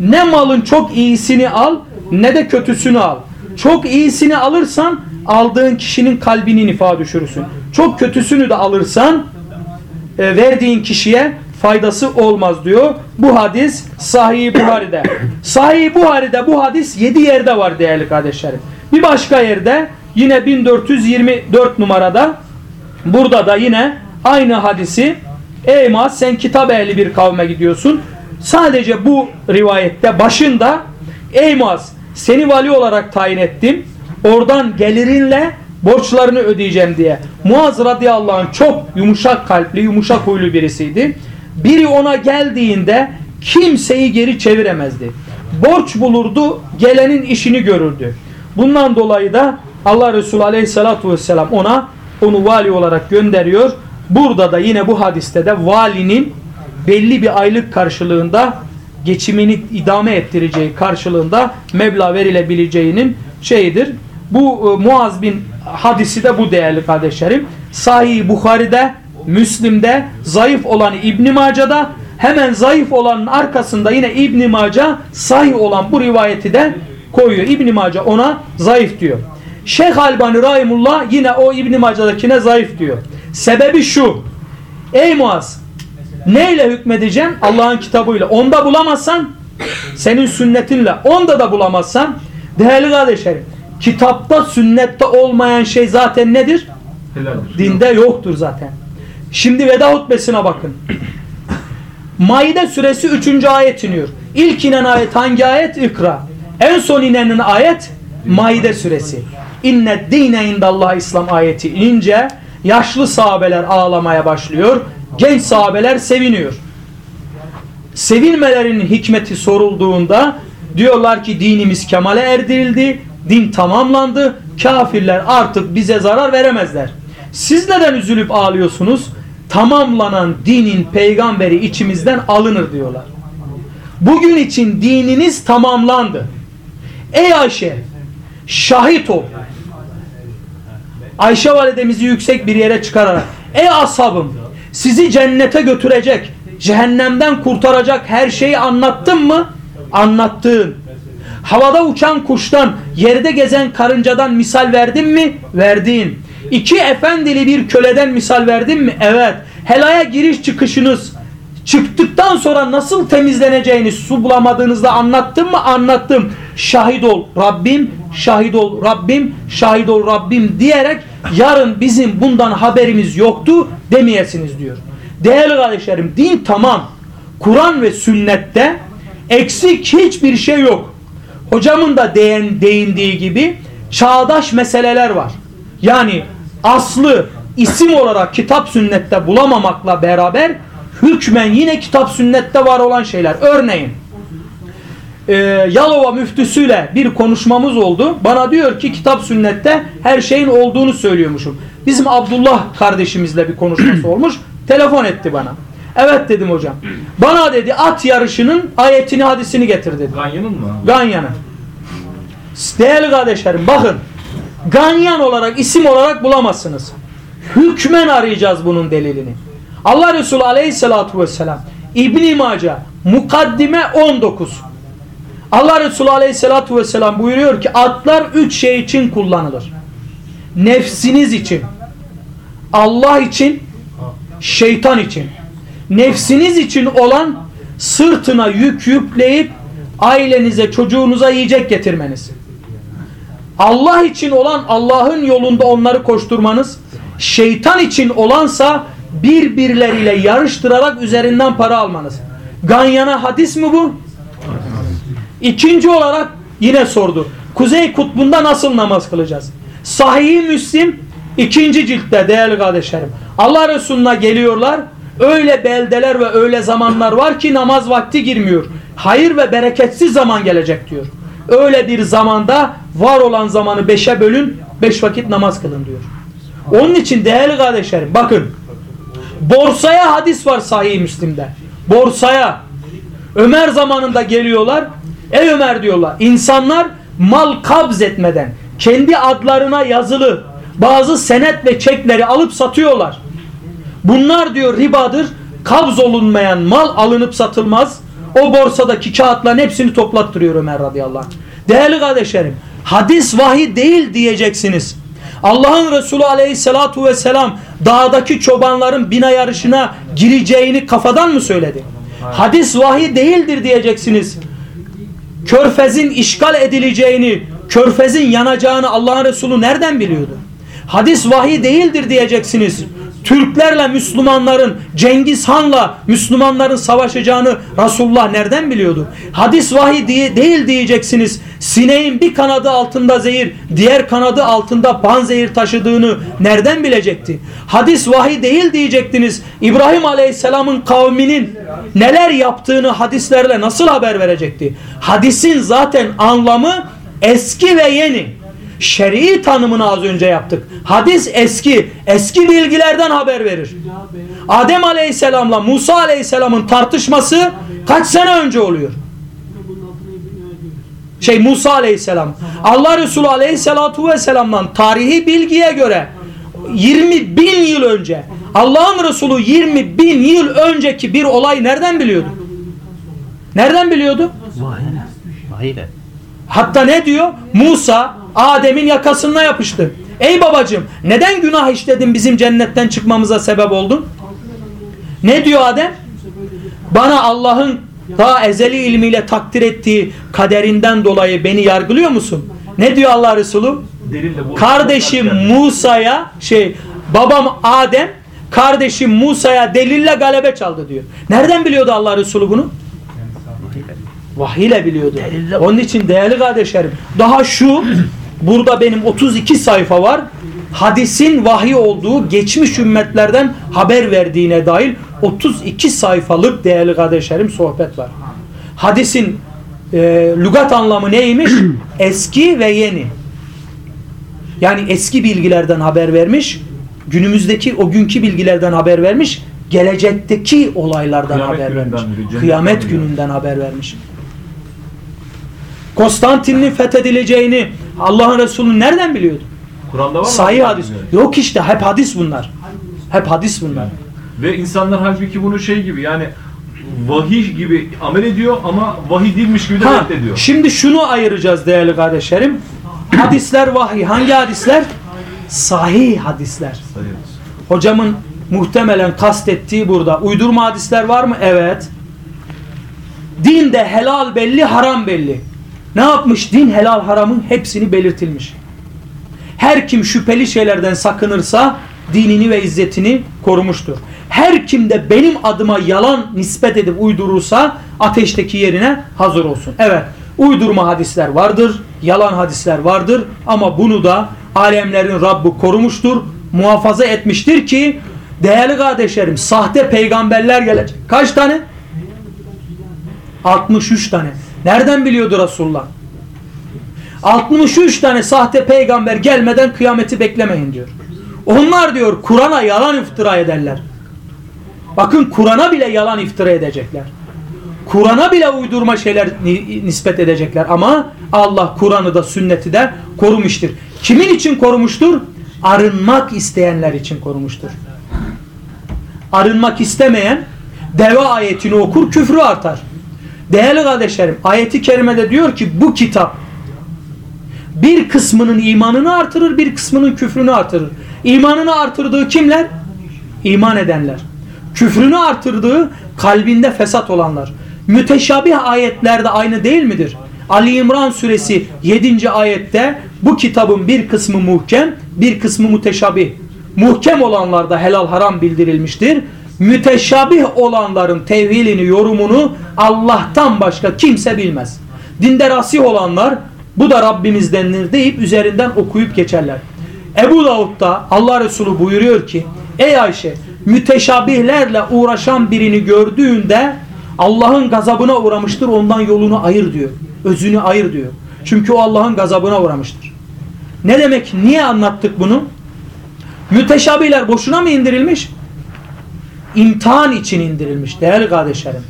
ne malın çok iyisini al ne de kötüsünü al. Çok iyisini alırsan aldığın kişinin kalbini nifa düşürürsün. Çok kötüsünü de alırsan e, verdiğin kişiye faydası olmaz diyor. Bu hadis Sahih Buhari'de. Sahih Buhari'de bu hadis 7 yerde var değerli kardeşlerim. Bir başka yerde yine 1424 numarada burada da yine aynı hadisi Ey Muaz sen kitap ehli bir kavme gidiyorsun. Sadece bu rivayette başında Ey Muaz seni vali olarak tayin ettim. Oradan gelirinle borçlarını ödeyeceğim diye. Muaz radıyallahu anh çok yumuşak kalpli, yumuşak huylu birisiydi. Biri ona geldiğinde kimseyi geri çeviremezdi. Borç bulurdu, gelenin işini görürdü. Bundan dolayı da Allah Resulü aleyhissalatu vesselam ona onu vali olarak gönderiyor. Burada da yine bu hadiste de valinin belli bir aylık karşılığında geçimini idame ettireceği karşılığında meblağ verilebileceğinin şeyidir. Bu e, Muaz bin hadisi de bu değerli kardeşlerim. Sahih Bukhari'de, Müslim'de, zayıf olan İbn Mace'da, hemen zayıf olanın arkasında yine İbn Mace sahih olan bu rivayeti de koyuyor. İbn Mace ona zayıf diyor. Şeyh Albani Rahimullah yine o İbn Mace'dakine zayıf diyor. Sebebi şu. Ey Muaz neyle hükmedeceksin? Allah'ın kitabıyla. Onda bulamazsan senin sünnetinle. Onda da bulamazsan değerli kardeşlerim kitapta sünnette olmayan şey zaten nedir? Helaldir. Dinde yoktur zaten. Şimdi veda hutbesine bakın. Maide suresi 3. ayet iniyor. İlk inen ayet hangi ayet? İkra. En son inenin ayet Maide suresi. İnne dine indallah İslam ayeti inince yaşlı sahabeler ağlamaya başlıyor. Genç sahabeler seviniyor. Sevinmelerinin hikmeti sorulduğunda diyorlar ki dinimiz kemale erdirildi. Din tamamlandı. Kafirler artık bize zarar veremezler. Siz neden üzülüp ağlıyorsunuz? Tamamlanan dinin peygamberi içimizden alınır diyorlar. Bugün için dininiz tamamlandı. Ey Ayşe şahit ol. Ayşe validemizi yüksek bir yere çıkararak Ey ashabım sizi cennete götürecek cehennemden kurtaracak her şeyi anlattım mı? Anlattın. Havada uçan kuştan, yerde gezen karıncadan misal verdin mi? Verdin. İki efendili bir köleden misal verdin mi? Evet. Helaya giriş çıkışınız, çıktıktan sonra nasıl temizleneceğini su bulamadığınızda anlattım mı? Anlattım. Şahit ol Rabbim, şahit ol Rabbim, şahit ol Rabbim diyerek yarın bizim bundan haberimiz yoktu demeyesiniz diyor. Değerli kardeşlerim din tamam. Kur'an ve sünnette eksik hiçbir şey yok. Hocamın da değin, değindiği gibi çağdaş meseleler var. Yani aslı isim olarak kitap sünnette bulamamakla beraber hükmen yine kitap sünnette var olan şeyler. Örneğin e, Yalova müftüsüyle bir konuşmamız oldu. Bana diyor ki kitap sünnette her şeyin olduğunu söylüyormuşum. Bizim Abdullah kardeşimizle bir konuşması olmuş. Telefon etti bana. Evet dedim hocam. Bana dedi at yarışının ayetini hadisini getir dedi. Ganyan'ın mı? Ganyan'ı. Değerli kardeşlerim bakın. Ganyan olarak isim olarak bulamazsınız. Hükmen arayacağız bunun delilini. Allah Resulü aleyhissalatu vesselam İbn-i Mace Mukaddime 19 Allah Resulü aleyhissalatu vesselam buyuruyor ki atlar üç şey için kullanılır. Nefsiniz için, Allah için, şeytan için. Nefsiniz için olan sırtına yük yükleyip ailenize, çocuğunuza yiyecek getirmeniz. Allah için olan Allah'ın yolunda onları koşturmanız, şeytan için olansa birbirleriyle yarıştırarak üzerinden para almanız. Ganyan'a hadis mi bu? İkinci olarak yine sordu. Kuzey kutbunda nasıl namaz kılacağız? Sahih-i Müslim ikinci ciltte değerli kardeşlerim. Allah Resulü'ne geliyorlar. Öyle beldeler ve öyle zamanlar var ki namaz vakti girmiyor. Hayır ve bereketsiz zaman gelecek diyor. Öyle bir zamanda var olan zamanı beşe bölün, beş vakit namaz kılın diyor. Onun için değerli kardeşlerim bakın. Borsaya hadis var Sahih-i Müslim'de. Borsaya Ömer zamanında geliyorlar. Ey Ömer diyorlar. İnsanlar mal kabz etmeden kendi adlarına yazılı bazı senet ve çekleri alıp satıyorlar. Bunlar diyor ribadır. Kabz olunmayan mal alınıp satılmaz. O borsadaki kağıtların hepsini toplattırıyor Ömer radıyallahu anh. Değerli kardeşlerim hadis vahiy değil diyeceksiniz. Allah'ın Resulü aleyhissalatu vesselam dağdaki çobanların bina yarışına gireceğini kafadan mı söyledi? Hadis vahiy değildir diyeceksiniz. Körfez'in işgal edileceğini, Körfez'in yanacağını Allah'ın Resulü nereden biliyordu? Hadis vahiy değildir diyeceksiniz. Türklerle Müslümanların, Cengiz Han'la Müslümanların savaşacağını Resulullah nereden biliyordu? Hadis vahiy diye, değil diyeceksiniz. Sineğin bir kanadı altında zehir, diğer kanadı altında panzehir taşıdığını nereden bilecekti? Hadis vahiy değil diyecektiniz. İbrahim Aleyhisselam'ın kavminin neler yaptığını hadislerle nasıl haber verecekti? Hadisin zaten anlamı eski ve yeni. Şer'i tanımını az önce yaptık. Hadis eski, eski bilgilerden haber verir. Adem Aleyhisselam'la Musa Aleyhisselam'ın tartışması kaç sene önce oluyor? Şey Musa Aleyhisselam. Allah Resulü Aleyhisselatu Vesselam'dan tarihi bilgiye göre 20 bin yıl önce Allah'ın Resulü 20 bin yıl önceki bir olay nereden biliyordu? Nereden biliyordu? Hatta ne diyor? Musa Adem'in yakasına yapıştı. Ey babacığım neden günah işledin bizim cennetten çıkmamıza sebep oldun? Ne diyor Adem? Bana Allah'ın daha ezeli ilmiyle takdir ettiği kaderinden dolayı beni yargılıyor musun? Ne diyor Allah Resulü? Kardeşim Musa'ya şey babam Adem kardeşim Musa'ya delille galebe çaldı diyor. Nereden biliyordu Allah Resulü bunu? Vahiy ile biliyordu. Onun için değerli kardeşlerim daha şu burada benim 32 sayfa var. Hadisin vahiy olduğu geçmiş ümmetlerden haber verdiğine dair 32 sayfalık değerli kardeşlerim sohbet var. Hadisin e, lügat anlamı neymiş? Eski ve yeni. Yani eski bilgilerden haber vermiş, günümüzdeki o günkü bilgilerden haber vermiş, gelecekteki olaylardan Kıyamet haber vermiş. Kıyamet gününden haber vermiş. Konstantin'in fethedileceğini Allah'ın Resulü nereden biliyordu? Kur'an'da var mı? Sahih hadis. Yok işte hep hadis bunlar. Hep hadis bunlar. Ve insanlar halbuki bunu şey gibi yani vahiy gibi amel ediyor ama vahiy değilmiş gibi de Ha, reddediyor. şimdi şunu ayıracağız değerli kardeşlerim. Hadisler vahiy. Hangi hadisler? Sahih hadisler. Sahih. Hocamın muhtemelen kastettiği burada. Uydurma hadisler var mı? Evet. Dinde helal belli, haram belli. Ne yapmış? Din helal haramın hepsini belirtilmiş. Her kim şüpheli şeylerden sakınırsa dinini ve izzetini korumuştur. Her kim de benim adıma yalan nispet edip uydurursa ateşteki yerine hazır olsun. Evet uydurma hadisler vardır, yalan hadisler vardır ama bunu da alemlerin Rabbi korumuştur, muhafaza etmiştir ki Değerli kardeşlerim sahte peygamberler gelecek. Kaç tane? 63 tane. Nereden biliyordu Resulullah? 63 tane sahte peygamber gelmeden kıyameti beklemeyin diyor. Onlar diyor Kur'an'a yalan iftira ederler. Bakın Kur'an'a bile yalan iftira edecekler. Kur'an'a bile uydurma şeyler ni- nispet edecekler ama Allah Kur'an'ı da sünneti de korumuştur. Kimin için korumuştur? Arınmak isteyenler için korumuştur. Arınmak istemeyen deve ayetini okur küfrü artar. Değerli kardeşlerim ayeti kerimede diyor ki bu kitap bir kısmının imanını artırır bir kısmının küfrünü artırır. İmanını artırdığı kimler? İman edenler. Küfrünü artırdığı kalbinde fesat olanlar. Müteşabih ayetlerde aynı değil midir? Ali İmran suresi 7. ayette bu kitabın bir kısmı muhkem, bir kısmı müteşabih. Muhkem olanlarda helal haram bildirilmiştir. Müteşabih olanların tevhilini, yorumunu Allah'tan başka kimse bilmez. Dinde rasih olanlar bu da Rabbimizdendir deyip üzerinden okuyup geçerler. Ebu Davud'da Allah Resulü buyuruyor ki Ey Ayşe müteşabihlerle uğraşan birini gördüğünde Allah'ın gazabına uğramıştır ondan yolunu ayır diyor. Özünü ayır diyor. Çünkü o Allah'ın gazabına uğramıştır. Ne demek? Niye anlattık bunu? Müteşabihler boşuna mı indirilmiş? İmtihan için indirilmiş değerli kardeşlerim.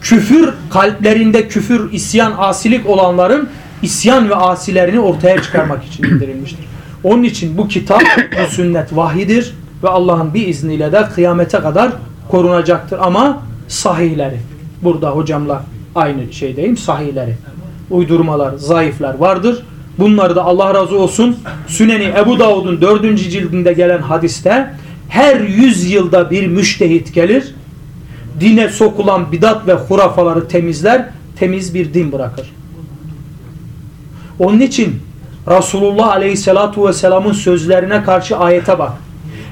Küfür kalplerinde küfür, isyan, asilik olanların isyan ve asilerini ortaya çıkarmak için indirilmiştir. Onun için bu kitap, bu sünnet vahidir ve Allah'ın bir izniyle de kıyamete kadar korunacaktır. Ama sahihleri, burada hocamla aynı şeydeyim, sahihleri, uydurmalar, zayıflar vardır. Bunları da Allah razı olsun Süneni Ebu Davud'un dördüncü cildinde gelen hadiste her yüz yılda bir müştehit gelir, dine sokulan bidat ve hurafaları temizler, temiz bir din bırakır. Onun için Resulullah Aleyhisselatu Vesselam'ın sözlerine karşı ayete bak.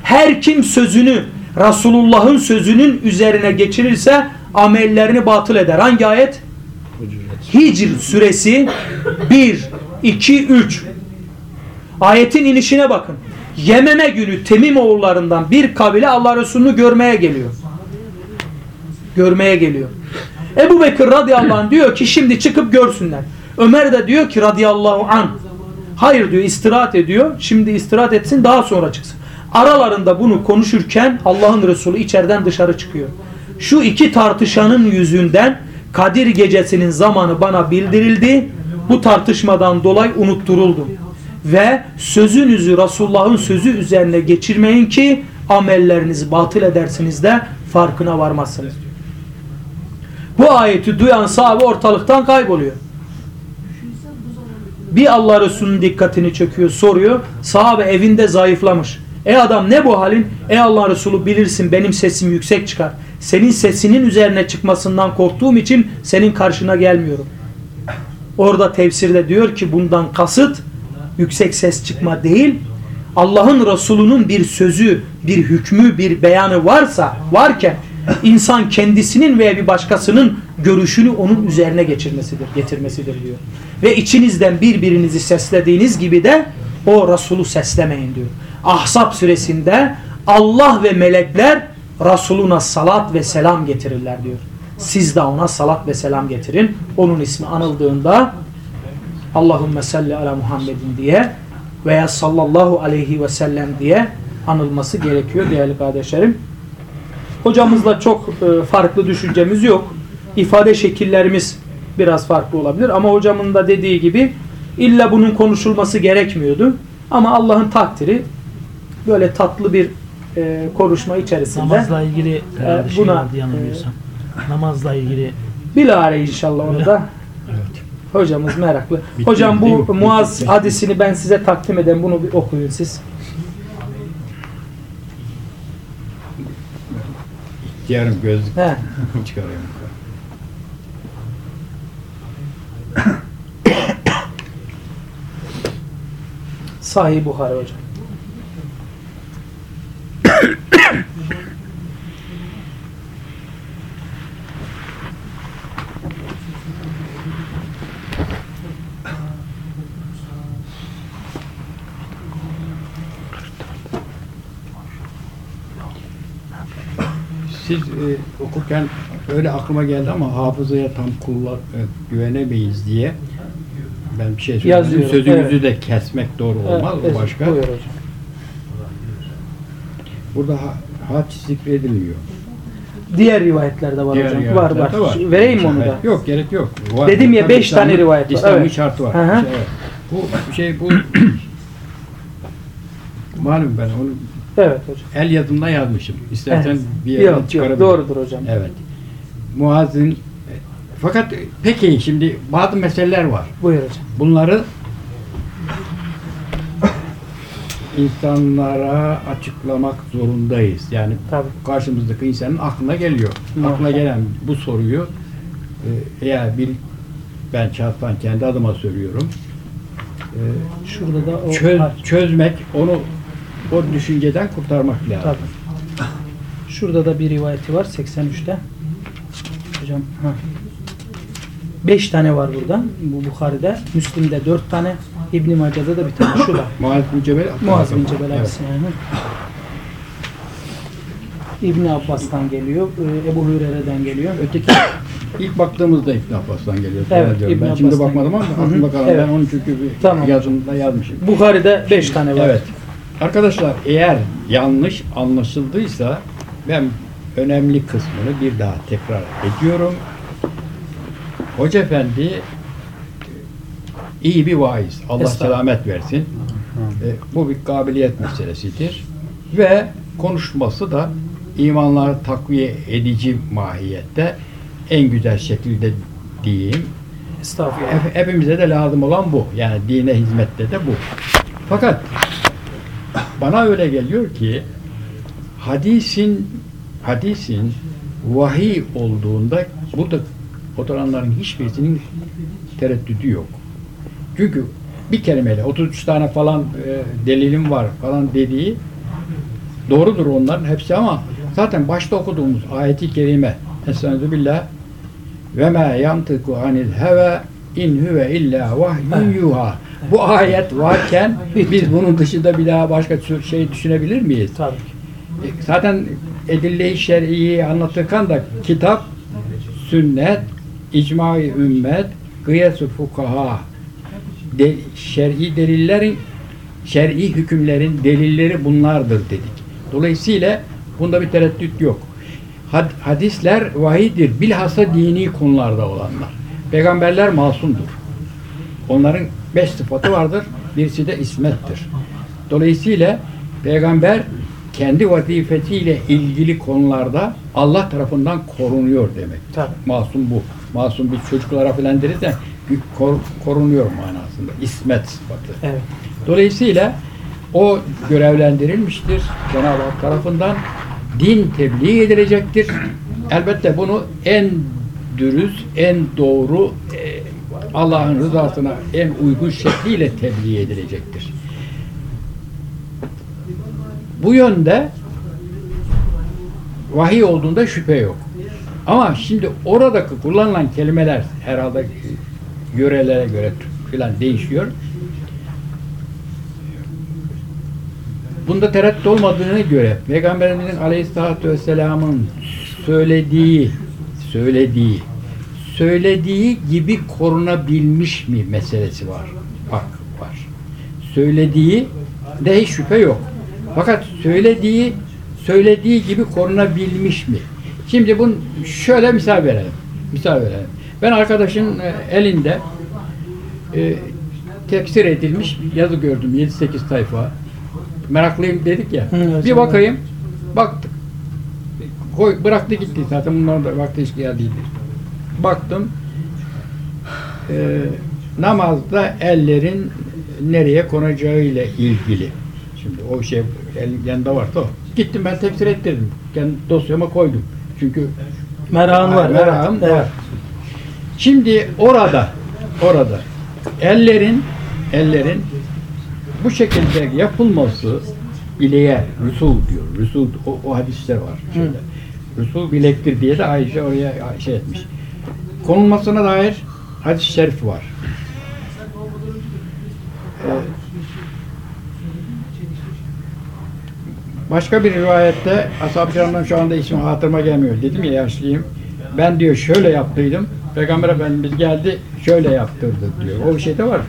Her kim sözünü Resulullah'ın sözünün üzerine geçirirse amellerini batıl eder. Hangi ayet? Hicr suresi 1, 2, 3. Ayetin inişine bakın. Yememe günü Temim oğullarından bir kabile Allah Resulü'nü görmeye geliyor. Görmeye geliyor. Ebu Bekir radıyallahu anh diyor ki şimdi çıkıp görsünler. Ömer de diyor ki radıyallahu anh hayır diyor istirahat ediyor. Şimdi istirahat etsin daha sonra çıksın. Aralarında bunu konuşurken Allah'ın Resulü içeriden dışarı çıkıyor. Şu iki tartışanın yüzünden Kadir gecesinin zamanı bana bildirildi. Bu tartışmadan dolayı unutturuldum. Ve sözünüzü Resulullah'ın sözü üzerine geçirmeyin ki amellerinizi batıl edersiniz de farkına varmazsınız. Bu ayeti duyan sahabe ortalıktan kayboluyor. Bir Allah Resulü'nün dikkatini çekiyor, soruyor. Sahabe evinde zayıflamış. E adam ne bu halin? E Allah Resulü bilirsin benim sesim yüksek çıkar. Senin sesinin üzerine çıkmasından korktuğum için senin karşına gelmiyorum. Orada tefsirde diyor ki bundan kasıt yüksek ses çıkma değil. Allah'ın Resulü'nün bir sözü, bir hükmü, bir beyanı varsa, varken insan kendisinin veya bir başkasının görüşünü onun üzerine geçirmesidir, getirmesidir diyor. Ve içinizden birbirinizi seslediğiniz gibi de o Resulü seslemeyin diyor. Ahzab suresinde Allah ve melekler Resuluna salat ve selam getirirler diyor. Siz de ona salat ve selam getirin. Onun ismi anıldığında Allahümme salli ala Muhammedin diye veya sallallahu aleyhi ve sellem diye anılması gerekiyor değerli kardeşlerim. Hocamızla çok e, farklı düşüncemiz yok. İfade şekillerimiz biraz farklı olabilir ama hocamın da dediği gibi illa bunun konuşulması gerekmiyordu. Ama Allah'ın takdiri böyle tatlı bir e, konuşma içerisinde Namazla ilgili Ee, şey buna, vardı yanılmıyorsam. Namazla ilgili bilahare inşallah onu da hocamız meraklı. Hocam değil bu? Muaz hadisini ben size takdim eden bunu bir okuyun siz. Yarım gözlük He. çıkarıyorum. Sahih Buhari hocam. siz e, okurken öyle aklıma geldi ama hafızaya tam kullan, e, güvenemeyiz diye ben bir şey söyledim. Yazıyorum, Sözünüzü evet. de kesmek doğru olmaz. Evet, o başka. Buyur hocam. Burada ha, haç zikredilmiyor. Diğer rivayetlerde var Diğer hocam. rivayetlerde var var. var. Vereyim mi onu da? Yok gerek yok. Var. Dedim ya, Tabii beş tane İslam'ın- rivayet var, İslam'ın evet. şartı var. Hı hı. Şey, evet. Bu şey bu malum ben onu Evet hocam. el yazımda yazmışım. İstersen Evet. bir yerden Yok yok çıkarabilirim. doğrudur hocam. Evet. Muazzin fakat peki şimdi bazı meseleler var. Buyur hocam. Bunları insanlara açıklamak zorundayız. Yani Tabii. karşımızdaki insanın aklına geliyor. Aklına gelen bu soruyu e, eğer bir ben şahsen kendi adıma söylüyorum. e, Şurada da o çöz, var. çözmek, onu o düşünceden kurtarmak lazım. Tabii. Şurada da bir rivayeti var 83'te. Hocam ha. 5 tane var burada. Bu Bukhari'de. Müslim'de 4 tane. İbn Mace'de de bir tane. Şu da. Muaz bin Cebel Muaz bin Cebel Evet. yani. İbn Abbas'tan geliyor. e, Ebu Hureyre'den geliyor. Öteki ilk baktığımızda İbn Abbas'tan geliyor. Evet. İbn ben şimdi bakmadım ama aklımda kalan Evet. ben onu çünkü bir Tamam. yazımda yazmışım. Bukhari'de 5 tane var. Evet. Arkadaşlar eğer yanlış anlaşıldıysa ben önemli kısmını bir daha tekrar ediyorum. Hoca Efendi iyi bir vaiz. Allah selamet versin. E, bu bir kabiliyet meselesidir. Ve konuşması da imanları takviye edici mahiyette en güzel şekilde diyeyim. Estağfurullah. Hep- Hepimize de lazım olan bu. Yani dine hizmette de bu. Fakat bana öyle geliyor ki hadisin hadisin vahiy olduğunda burada oturanların hiçbirisinin tereddüdü yok. Çünkü bir kelimeyle 33 tane falan e, delilim var falan dediği doğrudur onların hepsi ama zaten başta okuduğumuz ayeti kerime Estaizu billah ve ma yantıku anil heve in huve illa vahyun yuha. Bu ayet varken biz bunun dışında bir daha başka şey düşünebilir miyiz? Tabii ki. E, Zaten edille-i şer'iyi anlatırken da kitap, sünnet, icma-i ümmet, gıyes-i fukaha, de, şer'i delillerin, şer'i hükümlerin delilleri bunlardır dedik. Dolayısıyla bunda bir tereddüt yok. Had- hadisler vahidir. Bilhassa dini konularda olanlar. Peygamberler masumdur. Onların beş sıfatı vardır. Birisi de ismettir. Dolayısıyla peygamber kendi vazifesiyle ilgili konularda Allah tarafından korunuyor demek. Tabii. Masum bu. Masum biz çocuklara falan deriz de kor- korunuyor manasında. İsmet sıfatı. Evet. Dolayısıyla o görevlendirilmiştir Cenab-ı Hak tarafından. Din tebliğ edilecektir. Elbette bunu en dürüst, en doğru, e, Allah'ın rızasına en uygun şekliyle tebliğ edilecektir. Bu yönde vahiy olduğunda şüphe yok. Ama şimdi oradaki kullanılan kelimeler herhalde yörelere göre filan değişiyor. Bunda tereddüt olmadığını göre Peygamberimizin Aleyhisselatü Vesselam'ın söylediği söylediği söylediği gibi korunabilmiş mi meselesi var. Bak var. Söylediği de hiç şüphe yok. Fakat söylediği söylediği gibi korunabilmiş mi? Şimdi bunu şöyle misal verelim. Misal verelim. Ben arkadaşın e, elinde e, tefsir edilmiş yazı gördüm 7-8 sayfa. Meraklıyım dedik ya. Hı, bir bakayım. Baktık. Koy, bıraktı gitti zaten bunların da vakti hiç geldiydi. Baktım. E, namazda ellerin nereye konacağı ile ilgili. Şimdi o şey yanında varsa o. Gittim ben tefsir ettirdim. Kendi dosyama koydum. Çünkü Merağın var. Merağım evet. var. Şimdi orada orada ellerin ellerin bu şekilde yapılması ileye Resul diyor. Resul o, o hadisler var. Şöyle. Resul bilektir diye de Ayşe oraya şey etmiş. Konulmasına dair hadis-i şerif var. Ee, Başka bir rivayette Ashab-ı Kiram'dan şu anda ismi hatırıma gelmiyor. Dedim ya yaşlıyım. Ben diyor şöyle yaptıydım. Peygamber Efendimiz geldi şöyle yaptırdı diyor. O şeyde var.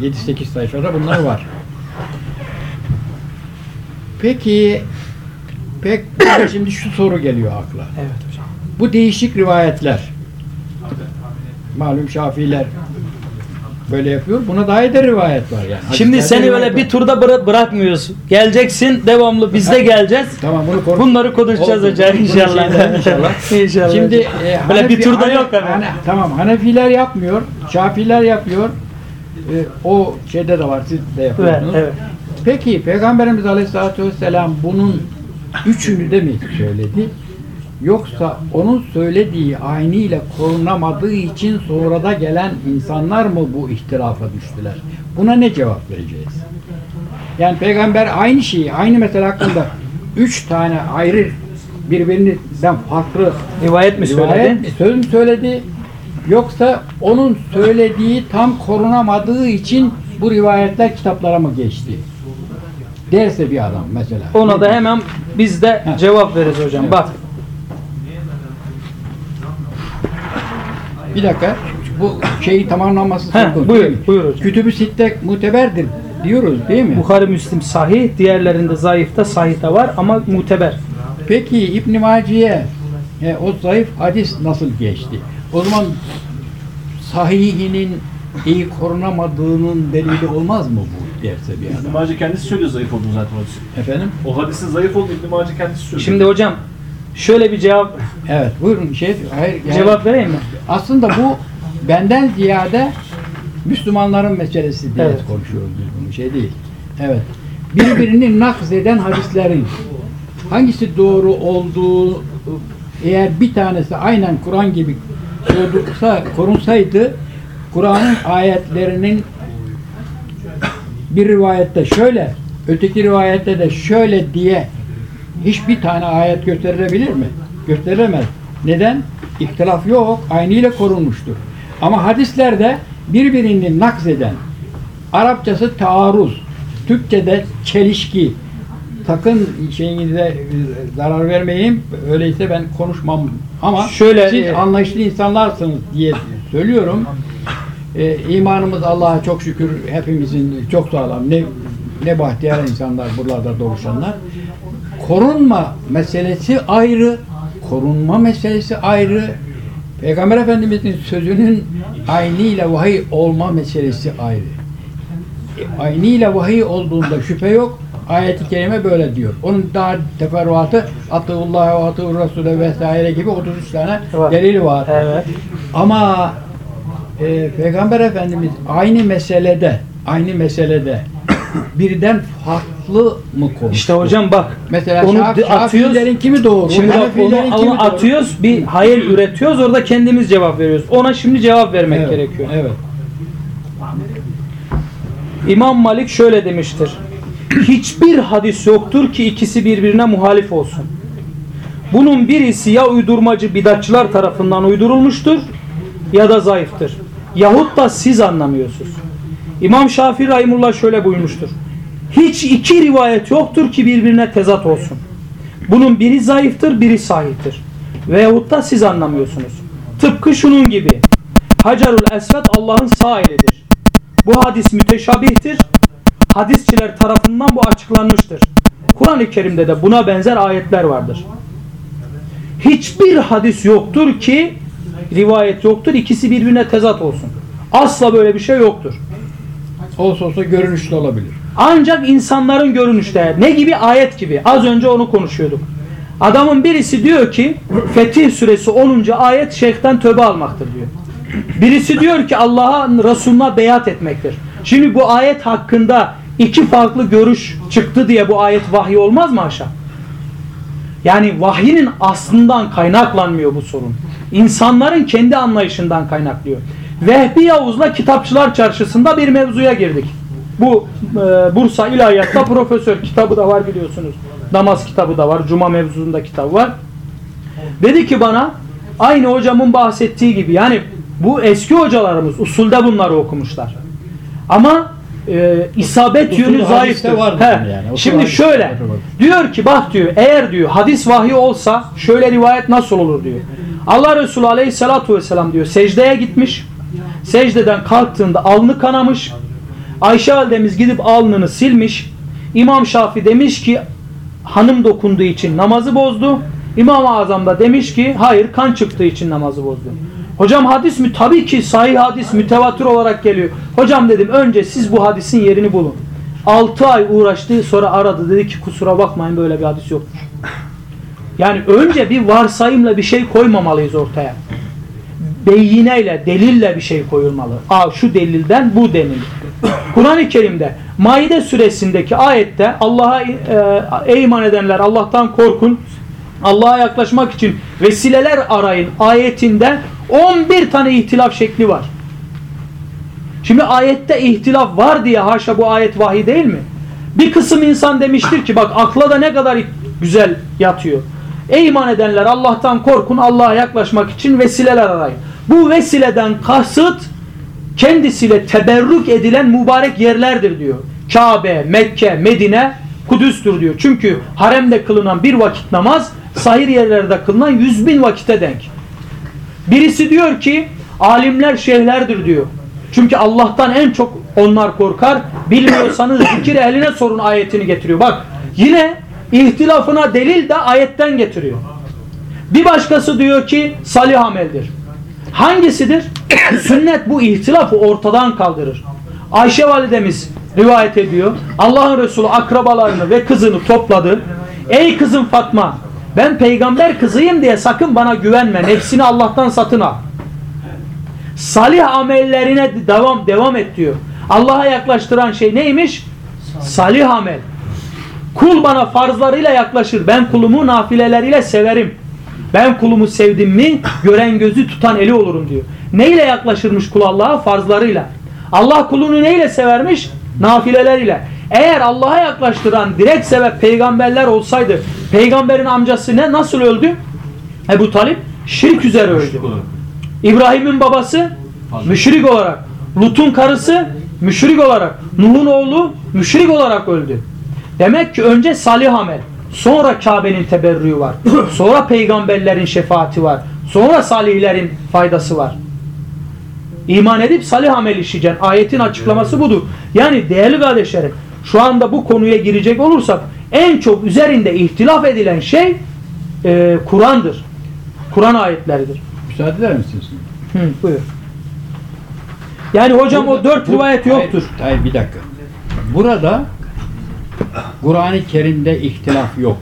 Yani 7-8 sayfada bunlar var. Peki pek şimdi şu soru geliyor akla. Evet hocam. Bu değişik rivayetler. Malum Şafiiler böyle yapıyor. Buna dair de rivayet var yani. Şimdi Hadislerde seni böyle var. bir turda bıra- bırakmıyoruz. Geleceksin devamlı biz de geleceğiz. Tamam bunu konu. Bunları konuşacağız Oldu. hocam Bunu inşallah. inşallah. inşallah. Şimdi e, böyle bir turda yok hani. Hane- tamam Hanefiler yapmıyor. Şafiler yapıyor. E, o şeyde de var. Siz de Evet, yapıyorsunuz. evet. Peki Peygamberimiz Aleyhisselatü Vesselam bunun üçünü de mi söyledi? Yoksa onun söylediği ayniyle korunamadığı için sonra da gelen insanlar mı bu ihtilafa düştüler? Buna ne cevap vereceğiz? Yani peygamber aynı şeyi, aynı mesele hakkında üç tane ayrı birbirinden farklı Rivayet mi söyledi? rivayet, söz mü söyledi? Yoksa onun söylediği tam korunamadığı için bu rivayetler kitaplara mı geçti? Derse bir adam mesela. Ona da hemen biz de cevap veririz hocam. Evet. Bak. Bir dakika. Bu şeyi tamamlanması Heh, söz konusu buyur, değil mi? buyur hocam. Kütüb-ü Sitte muteberdir diyoruz değil mi? Bukhari Müslim sahih, diğerlerinde zayıfta sahihte var ama muteber. Peki İbn Maciye e, o zayıf hadis nasıl geçti? O zaman sahihinin iyi korunamadığının delili olmaz mı bu derse bir İbn adam? Mace kendisi söylüyor zayıf olduğunu zaten hadisi. Efendim? O hadisin zayıf olduğunu İbn Mace kendisi söylüyor. Şimdi hocam şöyle bir cevap Evet buyurun şey hayır yani cevap vereyim mi? aslında bu benden ziyade Müslümanların meselesi diye Evet. konuşuyoruz biz bunu şey değil. Evet. Birbirini nakz eden hadislerin hangisi doğru olduğu eğer bir tanesi aynen Kur'an gibi korunsa, korunsaydı Kur'an'ın ayetlerinin bir rivayette şöyle öteki rivayette de şöyle diye hiçbir tane ayet gösterilebilir mi? Gösterilemez. Neden? İhtilaf yok. Aynı ile korunmuştur. Ama hadislerde birbirini nakzeden Arapçası taarruz, Türkçe'de çelişki, sakın şeyinize e, zarar vermeyin. Öyleyse ben konuşmam. Ama Şöyle, siz e, anlayışlı insanlarsınız diye söylüyorum. E, imanımız Allah'a çok şükür hepimizin çok sağlam. Ne ne bahtiyar insanlar buralarda doluşanlar. Korunma meselesi ayrı, korunma meselesi ayrı. Peygamber Efendimiz'in sözünün aynı ile vahiy olma meselesi ayrı. E, aynı ile vahiy olduğunda şüphe yok. Ayet-i kerime böyle diyor. Onun daha teferruatı Atıllah ve Atıl Resulü vesaire gibi 33 tane Var. delili var. Evet. Ama e, Peygamber Efendimiz aynı meselede aynı meselede birden farklı mı konuştu? İşte hocam bak. Mesela onu Şaf, atıyoruz. Kimi doğru? Şimdi bak onu, kimi onu doğru? atıyoruz, bir hayır üretiyoruz, orada kendimiz cevap veriyoruz. Ona şimdi cevap vermek Evet, gerekiyor. Evet. İmam Malik şöyle demiştir. Hiçbir hadis yoktur ki ikisi birbirine muhalif olsun. Bunun birisi ya uydurmacı bidatçılar tarafından uydurulmuştur ya da zayıftır. Yahut da siz anlamıyorsunuz. İmam Şafii Rahimullah şöyle buyurmuştur. Hiç iki rivayet yoktur ki birbirine tezat olsun. Bunun biri zayıftır, biri sahihtir. Veyahut da siz anlamıyorsunuz. Tıpkı şunun gibi. Hacerul Esved Allah'ın sağ elidir. Bu hadis müteşabihtir. Hadisçiler tarafından bu açıklanmıştır. Kur'an-ı Kerim'de de buna benzer ayetler vardır. Hiçbir hadis yoktur ki rivayet yoktur ikisi birbirine tezat olsun. Asla böyle bir şey yoktur. Olsa olsa görünüşlü olabilir. Ancak insanların görünüşte ne gibi ayet gibi az önce onu konuşuyorduk. Adamın birisi diyor ki Fetih suresi 10. ayet şeyhten tövbe almaktır diyor. Birisi diyor ki Allah'a Resulüne beyat etmektir. Şimdi bu ayet hakkında iki farklı görüş çıktı diye bu ayet vahiy olmaz mı aşağı? Yani vahyinin aslından kaynaklanmıyor bu sorun. İnsanların kendi anlayışından kaynaklıyor. Vehbi Yavuz'la Kitapçılar Çarşısı'nda bir mevzuya girdik. Bu e, Bursa İlahiyat'ta profesör kitabı da var biliyorsunuz. Namaz kitabı da var. Cuma mevzusunda kitap var. Dedi ki bana aynı hocamın bahsettiği gibi yani bu eski hocalarımız usulde bunları okumuşlar. Ama e, isabet Usulü yönü zayıftır. He. yani. Şimdi şöyle diyor ki bak diyor eğer diyor hadis vahiy olsa şöyle rivayet nasıl olur diyor. Allah Resulü aleyhissalatu vesselam diyor secdeye gitmiş. Secdeden kalktığında alnı kanamış. Ayşe validemiz gidip alnını silmiş. İmam Şafi demiş ki hanım dokunduğu için namazı bozdu. İmam-ı Azam da demiş ki hayır kan çıktığı için namazı bozdu. Hocam hadis mi? Tabii ki sahih hadis mütevatir olarak geliyor. Hocam dedim önce siz bu hadisin yerini bulun. 6 ay uğraştı sonra aradı dedi ki kusura bakmayın böyle bir hadis yoktur. Yani önce bir varsayımla bir şey koymamalıyız ortaya. Beyineyle, delille bir şey koyulmalı. Aa şu delilden bu delil. Kur'an-ı Kerim'de Maide suresindeki ayette Allah'a e, iman edenler Allah'tan korkun. Allah'a yaklaşmak için vesileler arayın ayetinde 11 tane ihtilaf şekli var. Şimdi ayette ihtilaf var diye haşa bu ayet vahiy değil mi? Bir kısım insan demiştir ki bak akla da ne kadar güzel yatıyor. Ey iman edenler Allah'tan korkun Allah'a yaklaşmak için vesileler arayın. Bu vesileden kasıt kendisiyle teberrük edilen mübarek yerlerdir diyor. Kabe, Mekke, Medine, Kudüs'tür diyor. Çünkü haremde kılınan bir vakit namaz sahir yerlerde kılınan yüz bin vakite denk. Birisi diyor ki alimler şeyhlerdir diyor. Çünkü Allah'tan en çok onlar korkar. Bilmiyorsanız zikir ehline sorun ayetini getiriyor. Bak yine ihtilafına delil de ayetten getiriyor. Bir başkası diyor ki salih ameldir. Hangisidir? Sünnet bu ihtilafı ortadan kaldırır. Ayşe validemiz rivayet ediyor. Allah'ın Resulü akrabalarını ve kızını topladı. Ey kızım Fatma ben peygamber kızıyım diye sakın bana güvenme. Nefsini Allah'tan satın al. Salih amellerine devam devam et diyor. Allah'a yaklaştıran şey neymiş? Salih amel. Kul bana farzlarıyla yaklaşır. Ben kulumu nafileleriyle severim. Ben kulumu sevdim mi gören gözü tutan eli olurum diyor. Neyle yaklaşırmış kul Allah'a? Farzlarıyla. Allah kulunu neyle severmiş? Nafileleriyle. Eğer Allah'a yaklaştıran direkt sebep peygamberler olsaydı peygamberin amcası ne nasıl öldü? Ebu Talip şirk üzere öldü. İbrahim'in babası müşrik olarak, Lut'un karısı müşrik olarak, Nuh'un oğlu müşrik olarak öldü. Demek ki önce salih amel, sonra Kabe'nin teberrüğü var, sonra peygamberlerin şefaati var, sonra salihlerin faydası var. İman edip salih amel işleyeceksin. Ayetin açıklaması budur. Yani değerli kardeşlerim şu anda bu konuya girecek olursak en çok üzerinde ihtilaf edilen şey e, Kur'an'dır. Kur'an ayetleridir. Müsaade eder misiniz? Hı, buyur. Yani hocam o Burada- dört bu- rivayet hayır, yoktur. Hayır bir dakika. Burada Kur'an-ı Kerim'de ihtilaf yok.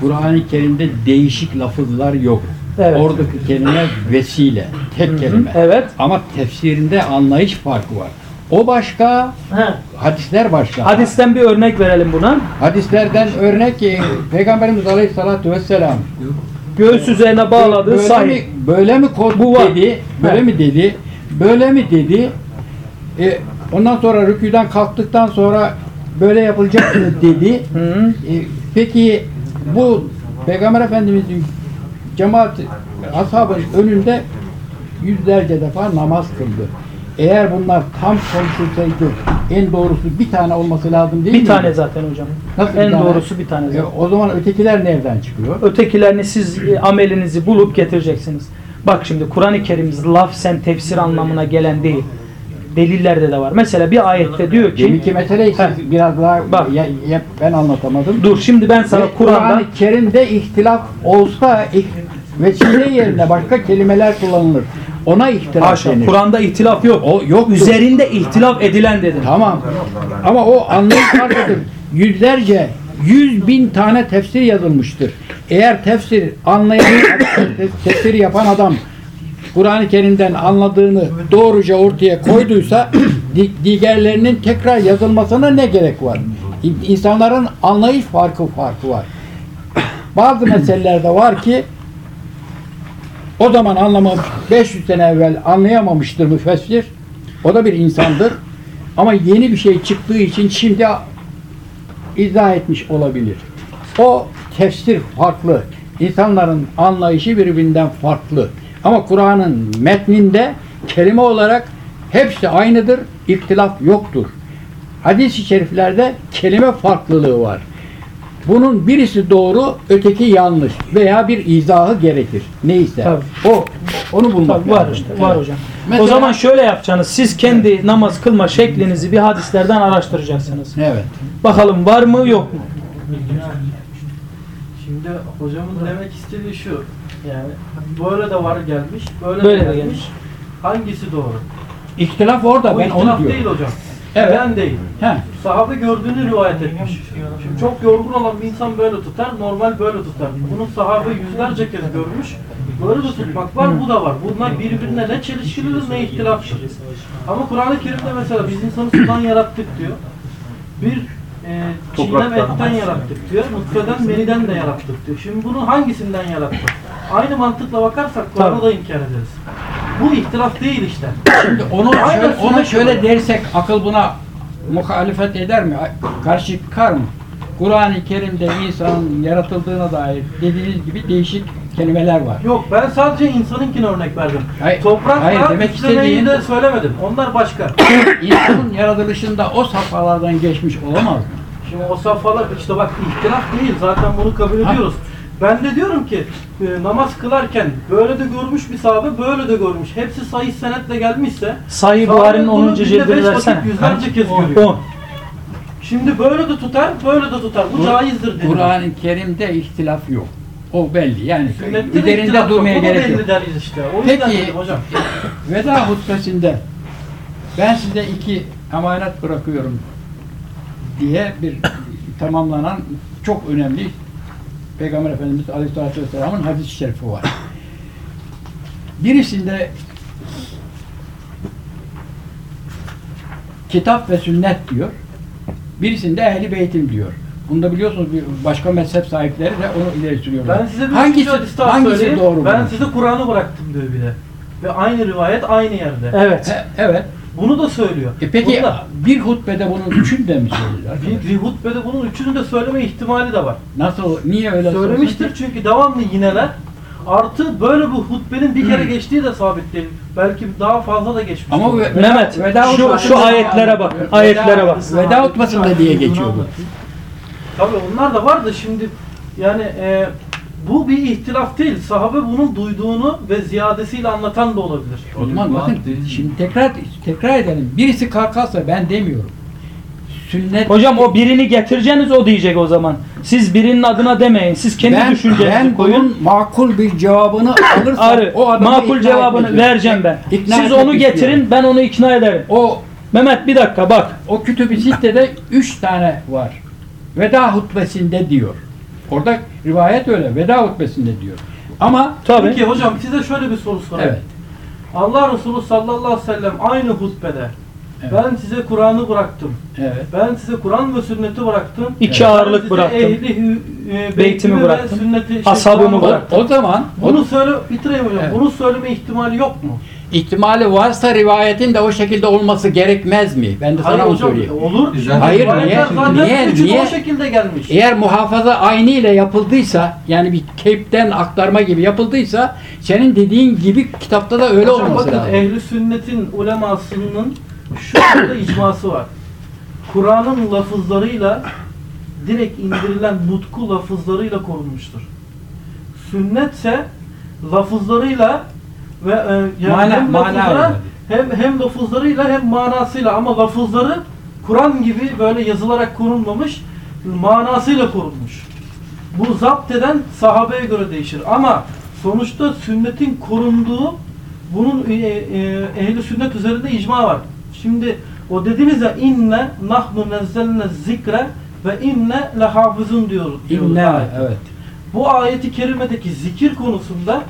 Kur'an-ı Kerim'de değişik lafızlar yok. Evet. Oradaki kelime vesile, tek kelime. Evet. Ama tefsirinde anlayış farkı var. O başka, hadisler başka. Hadisten bir örnek verelim buna. Hadislerden örnek ki Peygamberimiz Aleyhisselatü Vesselam Göğüs üzerine bağladığı böyle sahih. mi, böyle mi Bu var. dedi, böyle Evet. mi dedi, böyle mi dedi. E, ondan sonra rüküden kalktıktan sonra böyle yapılacak dedi. Hı. E, peki bu Peygamber Efendimizin cemaat ashabın önünde yüzlerce defa namaz kıldı. Eğer bunlar tam konuşulsaydı en doğrusu bir tane olması lazım değil mi? Bir tane zaten hocam. Nasıl bir en tane? doğrusu bir tane E, zaten. o zaman ötekiler nereden çıkıyor? Ötekilerini siz e, amelinizi bulup getireceksiniz. Bak şimdi Kur'an-ı Kerim laf sen tefsir anlamına gelen değil. Delillerde de var. Mesela bir ayette diyor ki Deminki meseleyi siz Heh. biraz daha Bak. ya- ya- ben anlatamadım. dur şimdi ben sana Ve Kur'an'da Kur'an-ı Kerim'de ihtilaf olsa ih- vesile yerine başka kelimeler kullanılır. Ona ihtilaf Haşa, denir. Kur'an'da ihtilaf yok. O yoktur. Üzerinde ihtilaf edilen dedim. Tamam. Ama o anlayış farklıdır. Yüzlerce, yüz bin tane tefsir yazılmıştır. Eğer tefsir anlayan, tefsir yapan adam Kur'an-ı Kerim'den anladığını doğruca ortaya koyduysa di- diğerlerinin tekrar yazılmasına ne gerek var? İnsanların anlayış farkı farkı var. Bazı meselelerde var ki o zaman anlamamış, 500 sene evvel anlayamamıştır müfessir. O da bir insandır. Ama yeni bir şey çıktığı için şimdi izah etmiş olabilir. O tefsir farklı. İnsanların anlayışı birbirinden farklı. Ama Kur'an'ın metninde kelime olarak hepsi aynıdır. İhtilaf yoktur. hadis-i şeriflerde kelime farklılığı var. Bunun birisi doğru, öteki yanlış veya bir izahı gerekir. Neyse. Tabii. O onu bulmak Tabii var lazım. işte, var Evet. hocam. Mesela- o zaman şöyle yapacaksınız. Siz kendi namaz kılma şeklinizi bir hadislerden araştıracaksınız. Evet. Bakalım var mı yok mu? Şimdi hocamın demek istediği şu. Yani böyle de var gelmiş, böyle, Böyle de de gelmiş. gelmiş. Hangisi doğru? İhtilaf orada Bu ben onu ihtilaf diyorum. değil hocam. Evet. Ben değil. He. Sahabe gördüğünü rivayet etmiş. Şimdi çok yorgun olan bir insan böyle tutar, normal böyle tutar. Bunu sahabe yüzlerce kez görmüş. Böyle de tutmak var, bu da var. Bunlar birbirine ne çelişkilidir ne ihtilafçıdır. Ama Kur'an-ı Kerim'de mesela biz insanı sudan yarattık diyor. Bir e, Topraktan. etten yarattık diyor. Nutfeden, meniden de yarattık diyor. Şimdi bunu hangisinden yarattık? Aynı mantıkla bakarsak Kur'an'ı Tabii. da inkar ederiz. Bu ihtilaf değil işte. Şimdi onu Aynen şöyle, ona sünnet şöyle dersek akıl buna muhalefet eder mi? Karşı çıkar mı? Kur'an-ı Kerim'de insanın yaratıldığına dair dediğiniz gibi değişik kelimeler var. Yok ben sadece insanınkine örnek verdim. Hayır, Toprakla hayır, demek istediğin- de söylemedim. Onlar başka. İnsanın yaratılışında o safhalardan geçmiş olamaz mı? Şimdi o safhalar işte bak ihtilaf değil. Zaten bunu kabul ediyoruz. Ben de diyorum ki e, namaz kılarken böyle de görmüş bir sahabe böyle de görmüş. Hepsi sahih senetle gelmişse sahabe Buhari'nin bunu 10. binde cildini versene. yüzlerce kez görüyor. 10. Şimdi böyle de tutar, böyle de tutar. Bu Kur- caizdir dedi. Kur'an-ı Kerim'de ihtilaf yok. O belli. Yani Sünnette de üzerinde ihtilaf yok. durmaya gerek yok. belli deriz işte. O yüzden Peki dedim hocam. veda hutbesinde ben size iki emanet bırakıyorum diye bir tamamlanan çok önemli Peygamber Efendimiz Aleyhisselatü Vesselam'ın hadis-i şerifi var. Birisinde kitap ve sünnet diyor. Birisinde ehli beytim diyor. Bunu da biliyorsunuz bir başka mezhep sahipleri de onu ileri sürüyorlar. Ben size bir hangisi, hangisi söyleyeyim. doğru? Ben bunun? size Kur'an'ı bıraktım diyor bir de. Ve aynı rivayet aynı yerde. Evet. He, evet. Bunu da söylüyor. E peki Bunda bir hutbede bunun üçün de mi söylüyor? bir, bir hutbede bunun üçünü de söyleme ihtimali de var. Nasıl, niye öyle Söylemiştir çünkü devamlı yineler. Artı böyle bu hutbenin bir kere geçtiği de sabit değil. Belki daha fazla da geçmiş. Ama ve- Mehmet, veda şu- şu ayetlere bak, ayetlere bak. Veda hutbesinde diye geçiyor bu. Tabii onlar da var da şimdi yani e, bu bir ihtilaf değil. Sahabe bunun duyduğunu ve ziyadesiyle anlatan da olabilir. O zaman bakın şimdi tekrar tekrar edelim. Birisi kalkarsa ben demiyorum. Sünnet Hocam o birini getireceğiniz o diyecek o zaman. Siz birinin adına demeyin. Siz kendi ben, düşüncenizi ben koyun. bunun makul bir cevabını alırsam Arı, o adamı makul cevabını etmeyeceğim. vereceğim ben. İkna Siz onu getirin, istiyorum. ben onu ikna ederim. O Mehmet bir dakika bak. o kütüb-i sittede üç tane var. Veda hutbesinde diyor. Orada rivayet öyle. Veda hutbesinde diyor. Ama Tabii. Peki hocam size şöyle bir soru sorayım. evet. Allah Resulü sallallahu aleyhi ve sellem aynı hutbede Evet. ben size Kur'an'ı bıraktım. Evet. Ben size Kur'an ve sünneti bıraktım. İki Ben ağırlık size bıraktım. Ehli, e, Beytimi bıraktım. Sünneti, şey, Ashabımı Kur'an'ı O, bıraktım. o zaman Bunu söyle bitireyim hocam. Evet. Bunu söyleme ihtimali yok mu? İhtimali varsa rivayetin de o şekilde olması gerekmez mi? Ben de sana Hayır onu hocam söyleyeyim. olur. Hayır, Rivayetler niye? Niye? Niye? o şekilde gelmiş. Eğer muhafaza aynı ile yapıldıysa yani bir teypten aktarma gibi yapıldıysa senin dediğin gibi kitapta da öyle Hocam olması bakın lazım. ehli sünnetin ulemasının şu anda icması var. Kur'an'ın lafızlarıyla direkt indirilen nutku lafızlarıyla korunmuştur. Sünnetse lafızlarıyla ve e, yani Mana- hem mana lafızlara hem hem lafızlarıyla hem manasıyla ama lafızları Kur'an gibi böyle yazılarak korunmamış, manasıyla korunmuş. Bu zapt eden sahabeye göre değişir. Ama sonuçta sünnetin korunduğu bunun e, e, ehli sünnet üzerinde icma var. Şimdi o dediniz ya inne nahnu nezzelne zikre ve inne lehafizun diyor. diyoruz İnne evet. Bu ayeti kerimedeki zikir konusunda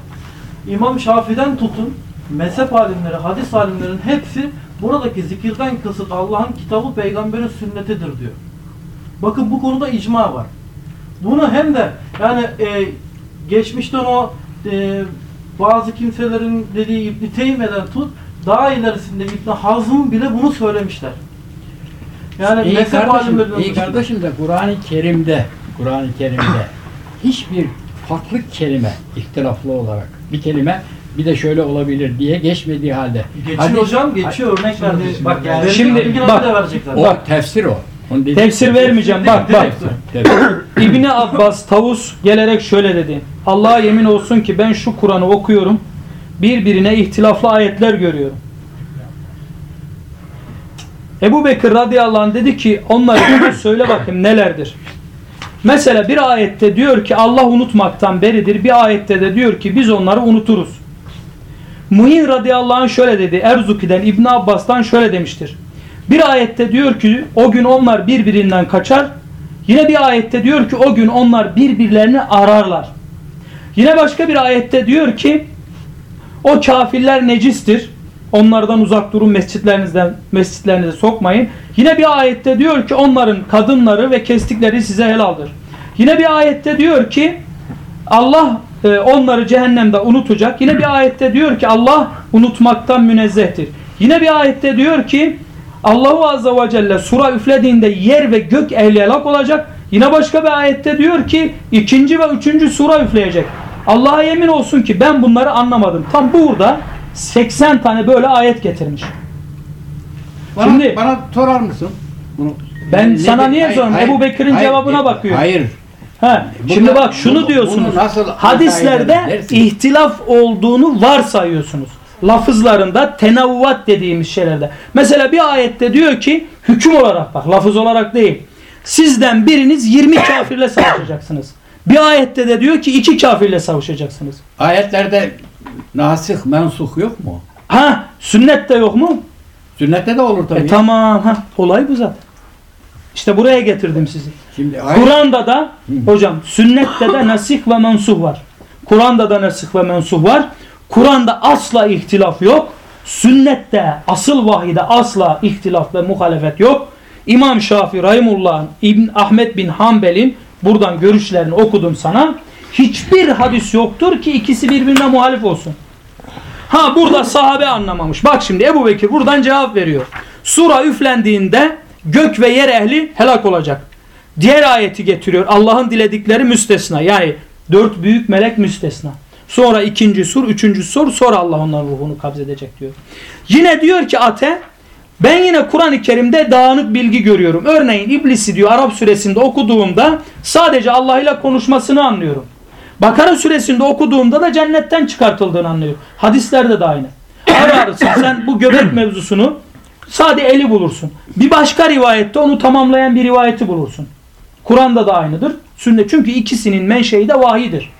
İmam Şafi'den tutun mezhep alimleri, hadis alimlerin hepsi buradaki zikirden kasıt Allah'ın kitabı, peygamberin sünnetidir diyor. Bakın bu konuda icma var. Bunu hem de yani e, geçmişten o e, bazı kimselerin dediği İbn Teymiye'den tut daha ilerisinde İbn Hazm bile bunu söylemişler. Yani iyi mezhep kardeşim, iyi kardeşim de Kur'an-ı Kerim'de Kur'an-ı Kerim'de hiçbir farklı kelime ihtilaflı olarak bir kelime bir de şöyle olabilir diye geçmediği halde. Geçiyor Hadis- hocam, geçiyor örnek verdi. Bak yani Şimdi bak. O tefsir o. Onu dedi- Tefsir vermeyeceğim. Bak bak. İbni Abbas Tavus gelerek şöyle dedi. Allah'a yemin olsun ki ben şu Kur'an'ı okuyorum. Birbirine ihtilaflı ayetler görüyorum. Ebu Bekir radıyallahu anh dedi ki onları bana söyle bakayım nelerdir. Mesela bir ayette diyor ki Allah unutmaktan beridir. Bir ayette de diyor ki biz onları unuturuz. Muhin radıyallahu anh şöyle dedi. Erzuki'den İbn Abbas'tan şöyle demiştir. Bir ayette diyor ki o gün onlar birbirinden kaçar. Yine bir ayette diyor ki o gün onlar birbirlerini ararlar. Yine başka bir ayette diyor ki o kafirler necistir. Onlardan uzak durun mescitlerinizden mescitlerinize sokmayın. Yine bir ayette diyor ki onların kadınları ve kestikleri size helaldir. Yine bir ayette diyor ki Allah e, onları cehennemde unutacak. Yine bir ayette diyor ki Allah unutmaktan münezzehtir. Yine bir ayette diyor ki Allahu Azze ve Celle sura üflediğinde yer ve gök ehli helak olacak. Yine başka bir ayette diyor ki ikinci ve üçüncü sura üfleyecek. Allah'a yemin olsun ki ben bunları anlamadım. Tam burada 80 tane böyle ayet getirmiş. Bana, Şimdi- bana sorar mısın? Bunu, Ben Ne- sana niye hayır, soruyorum? hayır, Ebu Bekir'in hayır, cevabına e, bakıyorum. Hayır. Bunu- şimdi bak şunu bunu- diyorsunuz. bunu nasıl Hadislerde ihtilaf olduğunu varsayıyorsunuz. Lafızlarında tenavvuvat dediğimiz şeylerde. Mesela bir ayette diyor ki hüküm olarak bak lafız olarak değil. Sizden biriniz 20 kafirle savaşacaksınız. Bir ayette de diyor ki iki kafirle savaşacaksınız. Ayetlerde nasih, mensuh yok mu? Ha sünnet de yok mu? Sünnette de olur tabii. E tamam ha olay bu zaten. İşte buraya getirdim sizi. Kur'an'da da hocam sünnette de nasih ve mensuh var. Kur'an'da da nasih ve mensuh var. Kur'an'da asla ihtilaf yok. Sünnette asıl vahide asla ihtilaf ve muhalefet yok. İmam Şafii Rahimullah'ın İbn Ahmet bin Hanbel'in buradan görüşlerini okudum sana. Hiçbir hadis yoktur ki ikisi birbirine muhalif olsun. Ha burada sahabe anlamamış. Bak şimdi Ebu Bekir buradan cevap veriyor. Sura üflendiğinde gök ve yer ehli helak olacak. Diğer ayeti getiriyor. Allah'ın diledikleri müstesna. Yani dört büyük melek müstesna. Sonra ikinci sur, üçüncü sur, sonra Allah onların ruhunu kabzedecek diyor. Yine diyor ki Ate, ben yine Kur'an-ı Kerim'de dağınık bilgi görüyorum. Örneğin İblisi diyor Arap suresinde okuduğumda sadece Allah ile konuşmasını anlıyorum. Bakara suresinde okuduğumda da cennetten çıkartıldığını anlıyorum. Hadislerde de aynı. Ararsın sen bu göbek mevzusunu sade eli bulursun. Bir başka rivayette onu tamamlayan bir rivayeti bulursun. Kur'an'da da aynıdır. Sünnet çünkü ikisinin menşei de vahidir.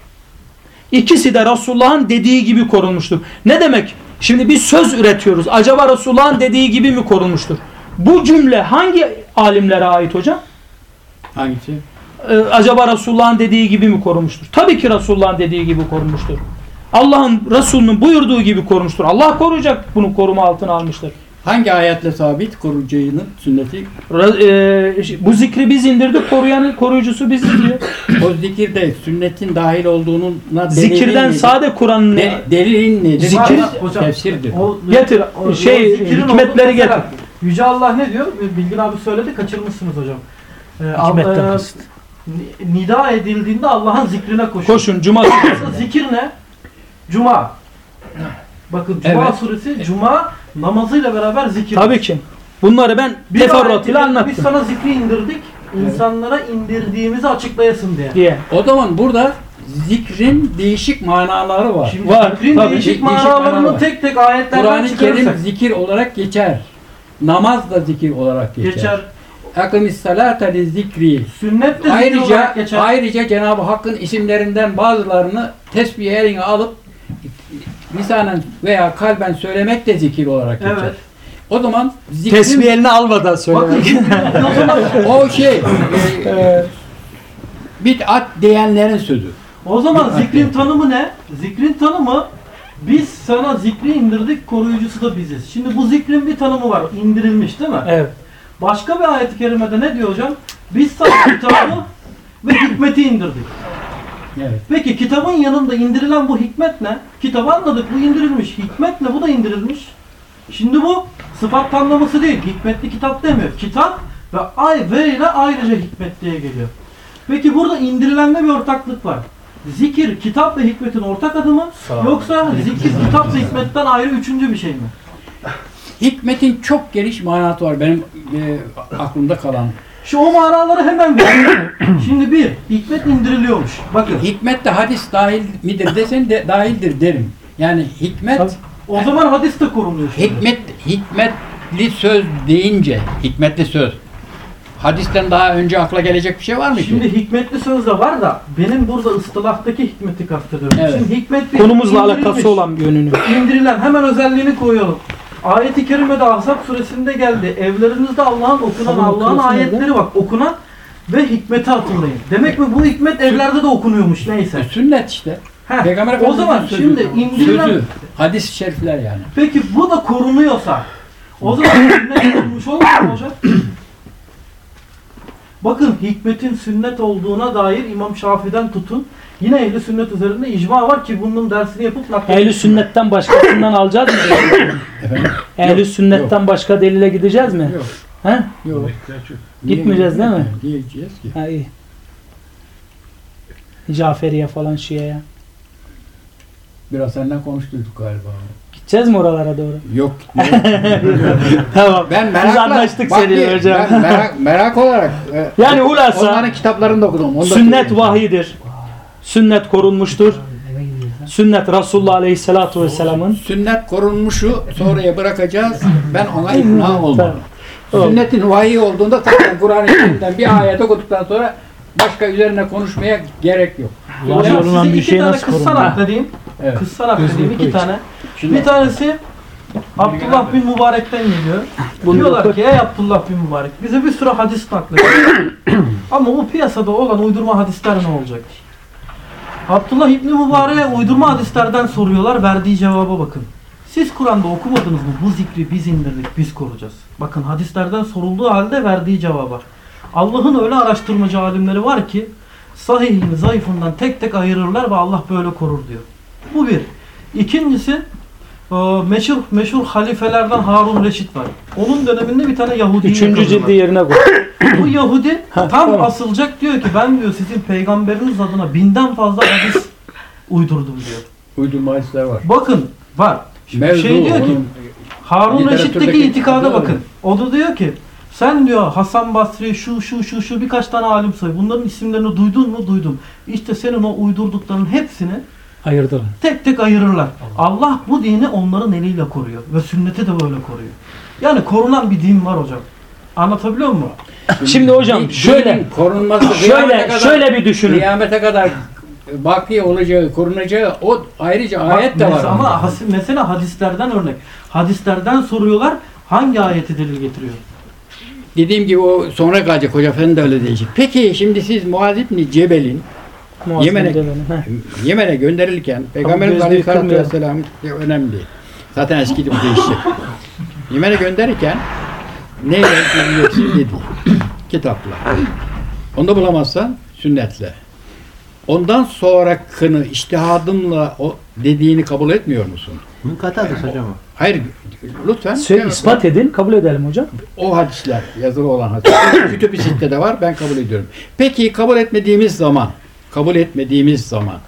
İkisi de Resulullah'ın dediği gibi korunmuştur. Ne demek? Şimdi bir söz üretiyoruz. Acaba Resulullah'ın dediği gibi mi korunmuştur? Bu cümle hangi alimlere ait hocam? hangisi? Ee, acaba Resulullah'ın dediği gibi mi korunmuştur? Tabii ki Resulullah'ın dediği gibi korunmuştur. Allah'ın Resulünün buyurduğu gibi korunmuştur. Allah koruyacak bunu koruma altına almıştır. Hangi ayetle sabit koruyucunun sünneti? E, bu zikri biz indirdik, koruyanın koruyucusu biziz diyor. O zikirde sünnetin dahil olduğuna delilin Zikirden sade Kur'an'ın De, delilin nedir? Zikir- Hocam, tefsirdir. O, Getir, o- şey, hikmetleri olduğu- mesela getir. Yüce Allah ne diyor? Bilgin abi söyledi, kaçırmışsınız hocam. Ee, Hikmetten e, kasıt. ni- nida edildiğinde Allah'ın zikrine koşun. koşun Cuma suresi. Zikir ne? Cuma. Bakın Cuma Evet. suresi Cuma namazıyla beraber zikir. Tabii ki. Bunları ben Bir teferruatıyla ayet- Biz anlattım sana zikri indirdik. insanlara indirdiğimizi açıklayasın diye. diye. O zaman burada zikrin değişik manaları var. Şimdi Var, zikrin tabii. değişik Değişik manalar manalarını var. tek tek ayetlerden Kur'an-ı Kerim zikir olarak geçer. Namaz da zikir olarak geçer. geçer. Akimis salata li zikri. Sünnet de zikir Ayrıca olarak geçer. ayrıca Cenab-ı Hakk'ın isimlerinden bazılarını tesbih eline alıp lisanen veya kalben söylemek de zikir olarak geçer. Evet. O zaman zikrin Tesbih eline almadan söylemek. o zaman o şey e, bid'at diyenlerin sözü. O zaman zikrin tanımı ne? Zikrin tanımı biz sana zikri indirdik koruyucusu da biziz. Şimdi bu zikrin bir tanımı var. indirilmiş değil mi? evet. Başka bir ayet-i kerimede ne diyor hocam? Biz sana kitabı ve hikmeti indirdik. Evet. Peki kitabın yanında indirilen bu hikmet ne? Kitabı anladık bu indirilmiş. Hikmet ne? Bu da indirilmiş. Şimdi bu sıfat tanımlaması değil. Hikmetli kitap demiyor. Kitap ve ay ve ile ayrıca hikmet diye geliyor. Peki burada indirilende bir ortaklık var. Zikir kitap ve hikmetin ortak adı mı? Yoksa zikir kitap ve hikmetten ayrı üçüncü bir şey mi? Hikmetin çok geniş manası var benim e, aklımda kalan. Şu o manaları hemen veriyorum. Şimdi bir, hikmet indiriliyormuş. Bakın. Hikmet de hadis dahil midir desen de dahildir derim. Yani hikmet O zaman hadis de korunmuyor şimdi. hikmet hikmetli söz deyince hikmetli söz hadisten daha önce akla gelecek bir şey var mı ki? Şimdi hikmetli söz de var da benim burada ıstılahtaki hikmeti kastediyorum. Evet. Şimdi hikmet bir Konumuzla alakası olan bir yönünü. indirilen hemen özelliğini koyalım. Ayet-i kerimede Ahzab suresinde geldi. Evlerinizde Allah'ın okunan Allah'ın ayetleri bak okunan ve hikmeti hatırlayın. Demek mi bu hikmet evlerde de okunuyormuş neyse. Sünnet işte. Heh, Peygamber o Efendimiz'in zaman sözü. şimdi indirilen Sözü. Hadis-i şerifler yani. Peki bu da korunuyorsa o zaman sünnet korunmuş olmuyor mu hocam? Bakın hikmetin sünnet olduğuna dair İmam Şafii'den tutun. Yine ehli sünnet üzerinde icma var ki bunun dersini yapıp nakledin. Ehli sünnetten başkasından alacağız mı? Efendim? Ehli Yok, sünnetten başka delile gideceğiz mi? Yok. He? Yok. Gitmeyeceğiz değil mi? Diyeceğiz ki. Ha iyi. Caferiye falan Şia'ya. Biraz senden konuştuyduk galiba. Gideceğiz mi oralara doğru? Yok. tamam. ben Biz merakla, anlaştık bak seninle hocam. Ben merak, merak olarak e, Yani hulasa onların kitaplarını da okudum. Onu sünnet vahidir. Sünnet korunmuştur. Sünnet Resulullah Aleyhisselatu Vesselam'ın. Sünnet korunmuşu sonraya bırakacağız. Ben ona ikna. Tamam. Sünnetin vahiy olduğunda zaten Kur'an-ı Kerim'den bir ayet okuduktan sonra başka üzerine konuşmaya gerek yok. Hocam olunan size bir iki şey tane nasıl kıssa korunur? nakledeyim. Evet. Kıssa nakledeyim iki tane. Şimdi Bir tanesi Abdullah bin Mübarek'ten geliyor. Diyorlar ki ey Abdullah bin Mübarek bize bir sürü hadis naklediyor. Ama bu piyasada olan uydurma hadisler ne olacak? Abdullah İbni Mübarek'e uydurma hadislerden soruyorlar. Verdiği cevaba bakın. Siz Kur'an'da okumadınız mı? Bu zikri biz indirdik, biz koruyacağız. Bakın hadislerden sorulduğu halde verdiği cevaba. Allah'ın öyle araştırmacı alimleri var ki sahihini zayıfından tek tek ayırırlar ve Allah böyle korur diyor. Bu bir. İkincisi e, meşhur meşhur halifelerden Harun Reşit var. Onun döneminde bir tane Yahudi Üçüncü cildi yerine koy. Bu Yahudi tam tamam. asılacak diyor ki ben diyor sizin peygamberiniz adına binden fazla hadis uydurdum diyor. uydurma hadisler var. Bakın var. Mevzu, şey diyor ki Harun Reşit'teki itikada bakın. O da diyor ki sen diyor Hasan Basri şu şu şu şu birkaç tane alim say. Bunların isimlerini duydun mu? Duydum. İşte senin o uydurduklarının hepsini Ayırdılar. tek tek ayırırlar. Allah bu dini onların eliyle koruyor ve sünneti de böyle koruyor. Yani korunan bir din var hocam. Anlatabiliyor muyum? Şimdi hocam şöyle korunması şöyle kadar- şöyle bir düşünün. kıyamete kadar baki olacağı, korunacağı o ayrıca ayet de Bak, var. Ama has- mesela hadislerden örnek. Hadislerden soruyorlar. Hangi ayeti delil getiriyor? Dediğim gibi o sonra kalacak Hoca Efendi de öyle diyecek. Peki şimdi siz Muaz İbni Cebel'in Yemen'e-. Yemen'e gönderilirken Peygamberimiz Aleyhisselatü. Vesselam önemli. Zaten eskidi bu değişecek. Yemen'e gönderirken neyle ilgileneceksin dedi. Kitapla. Onu da bulamazsan sünnetle. Ondan sonrakını iştihadımla o dediğini kabul etmiyor musun? Münkatardır hocam o. Hayır, lütfen. Söyle, ispat edin, kabul edelim hocam. O hadisler, yazılı olan hadisler. Kütüb-i Sitte'de var, ben kabul ediyorum. Peki kabul etmediğimiz zaman, kabul etmediğimiz zaman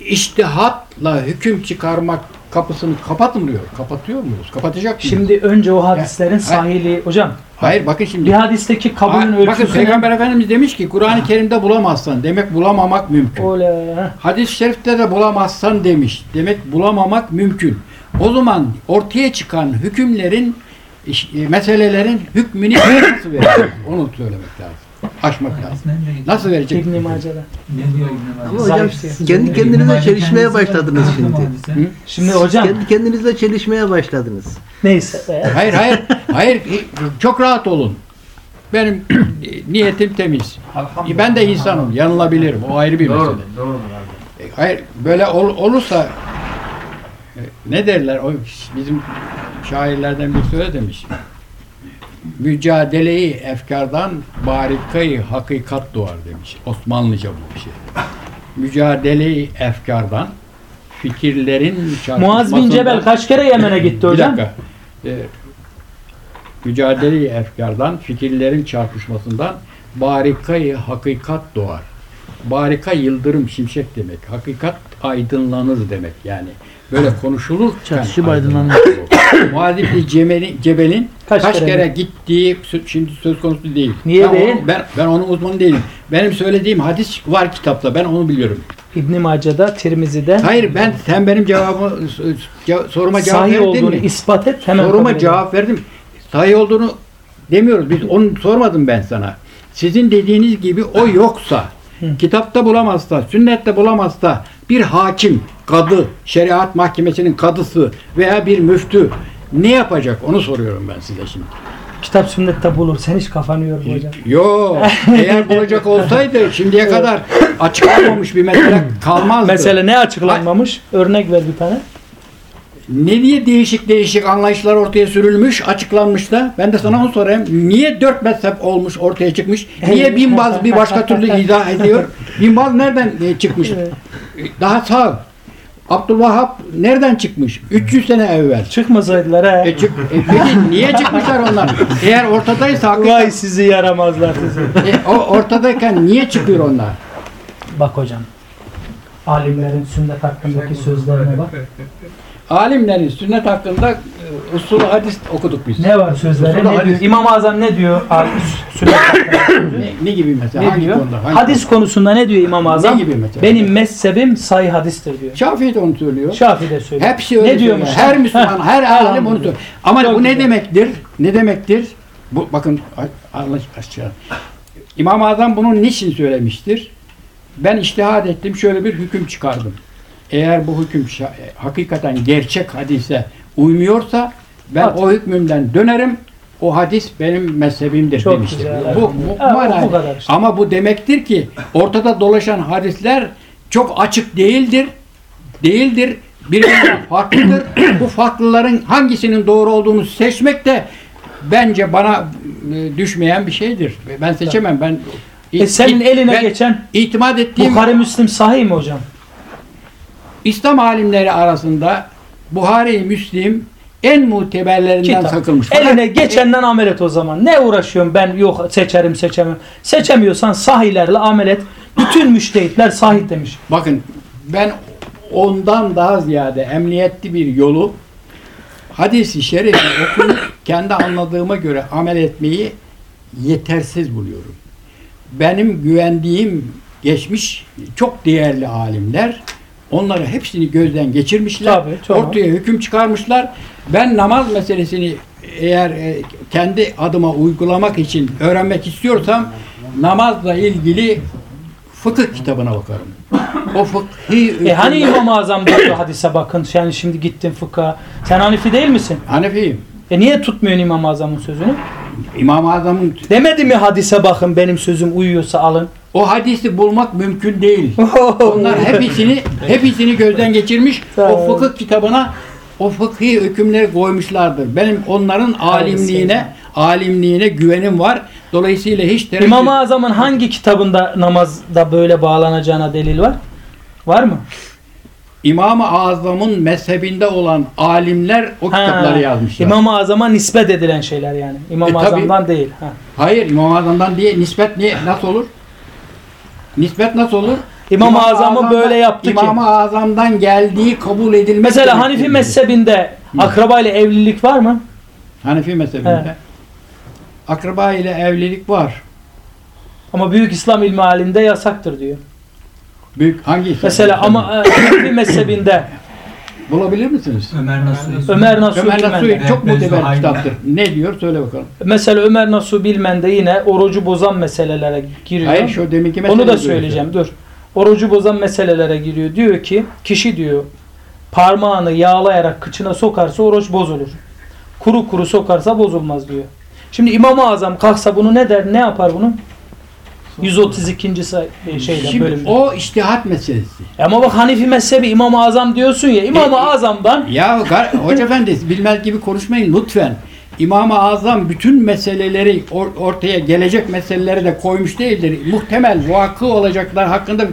iştihatla hüküm çıkarmak kapısını kapatmıyor. Kapatıyor muyuz? Kapatacak mıyız? Şimdi önce o hadislerin Ya, sahihliği hocam. Hayır bakın şimdi. Bir hadisteki kabulün ölçüsü bakın? Peygamber Efendimiz demiş ki Kur'an-ı Kerim'de bulamazsan demek bulamamak mümkün. Hadis-i şerifte de bulamazsan demiş. Demek bulamamak mümkün. O zaman ortaya çıkan hükümlerin e, meselelerin hükmünü nasıl verecek? Onu söylemek lazım. Aşmak lazım. Nasıl verecek? İbn-i Mace'de. Ama hocam siz kendi kendinize çelişmeye başladınız şimdi. Şimdi hocam Kendi kendinizle çelişmeye başladınız. neyse. Hayır hayır. Hayır. Çok rahat olun. Benim niyetim temiz. Ben de insanım. Yanılabilirim. O ayrı bir mesele. Doğru. E, Hayır böyle ol- olursa e, ne derler o bizim şairlerden bir söyle demiş. Mücadeleyi efkardan barikayı hakikat doğar demiş. Osmanlıca bu bir şey. Mücadeleyi efkardan fikirlerin Muaz bin Cebel kaç kere Yemen'e gitti bir hocam? dakika. E, mücadeleyi efkardan fikirlerin çarpışmasından barikayı hakikat doğar. Barika yıldırım şimşek demek. Hakikat aydınlanır demek yani. Böyle konuşulur. Çarşı aydınlanır. Muaz İbni Cebel'in, Cebel'in Kaç kaç, kere kere, gittiği şimdi söz konusu değil. Niye ben değil? Onu, ben, ben onun uzmanı değilim. Benim söylediğim hadis var kitapta. Ben onu biliyorum. İbn Mace'de, Tirmizi'de Hayır ben sen benim cevabımı ce- soruma cevap sahih verdin olduğunu mi? ispat et hemen Soruma cevap verdim. Sahih olduğunu demiyoruz. Biz onu sormadım ben sana. Sizin dediğiniz gibi o yoksa, kitapta bulamazsa, sünnette bulamazsa bir hakim, kadı, şeriat mahkemesinin kadısı veya bir müftü ne yapacak onu soruyorum ben size şimdi. Kitap sünnette bulur. Sen hiç kafanı yorma hocam. Yo, eğer bulacak olsaydı şimdiye kadar açıklanmamış bir mesele kalmazdı. Mesela ne açıklanmamış? Örnek ver bir tane. Ne diye değişik değişik anlayışlar ortaya sürülmüş, açıklanmış da ben de sana onu sorayım. Niye dört mezhep olmuş, ortaya çıkmış? Niye binbaz bir başka türlü izah ediyor? Binbaz nereden e, çıkmış? Daha sağ. Abdülvahhab nereden çıkmış? 300 sene evvel. Çıkmasaydılar he. E, çık, e, peki niye çıkmışlar onlar? Eğer ortadaysa Vay hakikaten, sizi yaramazlar sizi. e, o ortadayken niye çıkıyor onlar? Bak hocam. Alimlerin sünnet hakkındaki sözlerine bak. Alimlerin sünnet hakkında e, usulü hadis okuduk biz. Ne var sözleri? Usulü Ne diyor? hadis. İmam Azam ne diyor? Al- Sünnet hakkında. Ne, ne gibi mesela? ne Hangi diyor? konuda? Hangi Hadis konusunda ne diyor İmam Azam? Ne gibi mesela? Benim mezhebim sahih hadistir diyor. Şafii de onu söylüyor. Şafii de söylüyor. Hepsi öyle ne diyormuş? söylüyor. Her Müslüman, Heh, her alim diyor. söylüyor. Ama Çok bu ne güzel. demektir? Ne demektir? Bu bakın Allah aşağı. İmam-ı Azam bunu niçin söylemiştir? Ben iştihad ettim, şöyle bir hüküm çıkardım. Eğer bu hüküm şa- hakikaten gerçek hadise uymuyorsa ben At. o hükmümden dönerim. O hadis benim mezhebimdir Çok demiştir. güzel, Bu, bu, Ha, bu kadar işte. Ama bu demektir ki ortada dolaşan hadisler çok açık değildir. Değildir. Birbirinden farklıdır. bu farklıların hangisinin doğru olduğunu seçmek de bence bana e, düşmeyen bir şeydir. Ben seçemem. Ben E senin eline ben geçen itimat ettiğim Bukhari Müslim sahih mi hocam? İslam alimleri arasında Buhari, Müslim en muteberlerinden Kitap. sakılmış. Fakat- Eline geçenden amel et o zaman. Ne uğraşıyorum ben yok seçerim seçemem. Seçemiyorsan sahihlerle amel et. Bütün müştehitler sahih demiş. Bakın ben ondan daha ziyade emniyetli bir yolu hadisi şerifi okuyup kendi anladığıma göre amel etmeyi yetersiz buluyorum. Benim güvendiğim geçmiş çok değerli alimler onları hepsini gözden geçirmişler. Tabii, tamam. Ortaya hüküm çıkarmışlar. Ben namaz meselesini eğer e, kendi adıma uygulamak için öğrenmek istiyorsam namazla ilgili fıkıh kitabına bakarım. O fıkhi E hani İmam-ı Azam diyor hadise bakın. Yani şimdi gittin fıkha. Sen Hanifi değil misin? Hanefiyim. E niye tutmuyorsun İmam-ı Azam'ın sözünü? İmam-ı Azam'ın Demedi mi hadise bakın benim sözüm uyuyorsa alın. O hadisi bulmak mümkün değil. Onlar hepsini hepsini gözden geçirmiş. O fıkıh kitabına o fıkhi hükümleri koymuşlardır. Benim onların alimliğine alimliğine güvenim var. Dolayısıyla hiç tereddüt İmam-ı Azam'ın hangi kitabında namazda böyle bağlanacağına delil var? Var mı? İmam-ı Azam'ın mezhebinde olan alimler o kitapları Ha, yazmışlar. İmam-ı Azam'a nispet edilen şeyler yani. İmam-ı E, tabii. Azam'dan değil. Ha. Hayır İmam-ı Azam'dan diye nispet niye nasıl olur? Nispet nasıl olur? İmam-ı Azam'ı Azam'dan- böyle yaptı ki. İmam-ı Azam'dan geldiği kabul edilmez. Mesela Hanifi mezhebinde akraba ile evlilik var mı? Hanefi mezhebinde. He. Akraba ile evlilik var. Ama büyük İslam ilmi halinde yasaktır diyor. Büyük hangi İslam Mesela ama e, Hanefi mezhebinde bulabilir misiniz? Ömer Nasuhi. Ömer Nasuh Ömer. Nasuhi çok Benzo muteber kitaptır. Ne diyor? Söyle bakalım. Mesela Ömer Nasuh Bilmen'de yine orucu bozan meselelere giriyor. Hayır şu deminki Onu da söyleyeceğim dur. Orucu bozan meselelere giriyor. Diyor ki kişi diyor parmağını yağlayarak kıçına sokarsa oruç bozulur. Kuru kuru sokarsa bozulmaz diyor. Şimdi İmam-ı Azam kalksa bunu ne der? Ne yapar bunu? 132. say- e, şeyde Şimdi bölümde. o iştihat meselesi. Ama bak Hanifi mezhebi İmam-ı Azam diyorsun ya. İmam-ı E, e, Azam'dan Ya Hoca Efendi bilmez gibi konuşmayın lütfen. İmam-ı Azam bütün meseleleri or- ortaya gelecek meseleleri de koymuş değildir. Muhtemel vakı olacaklar hakkında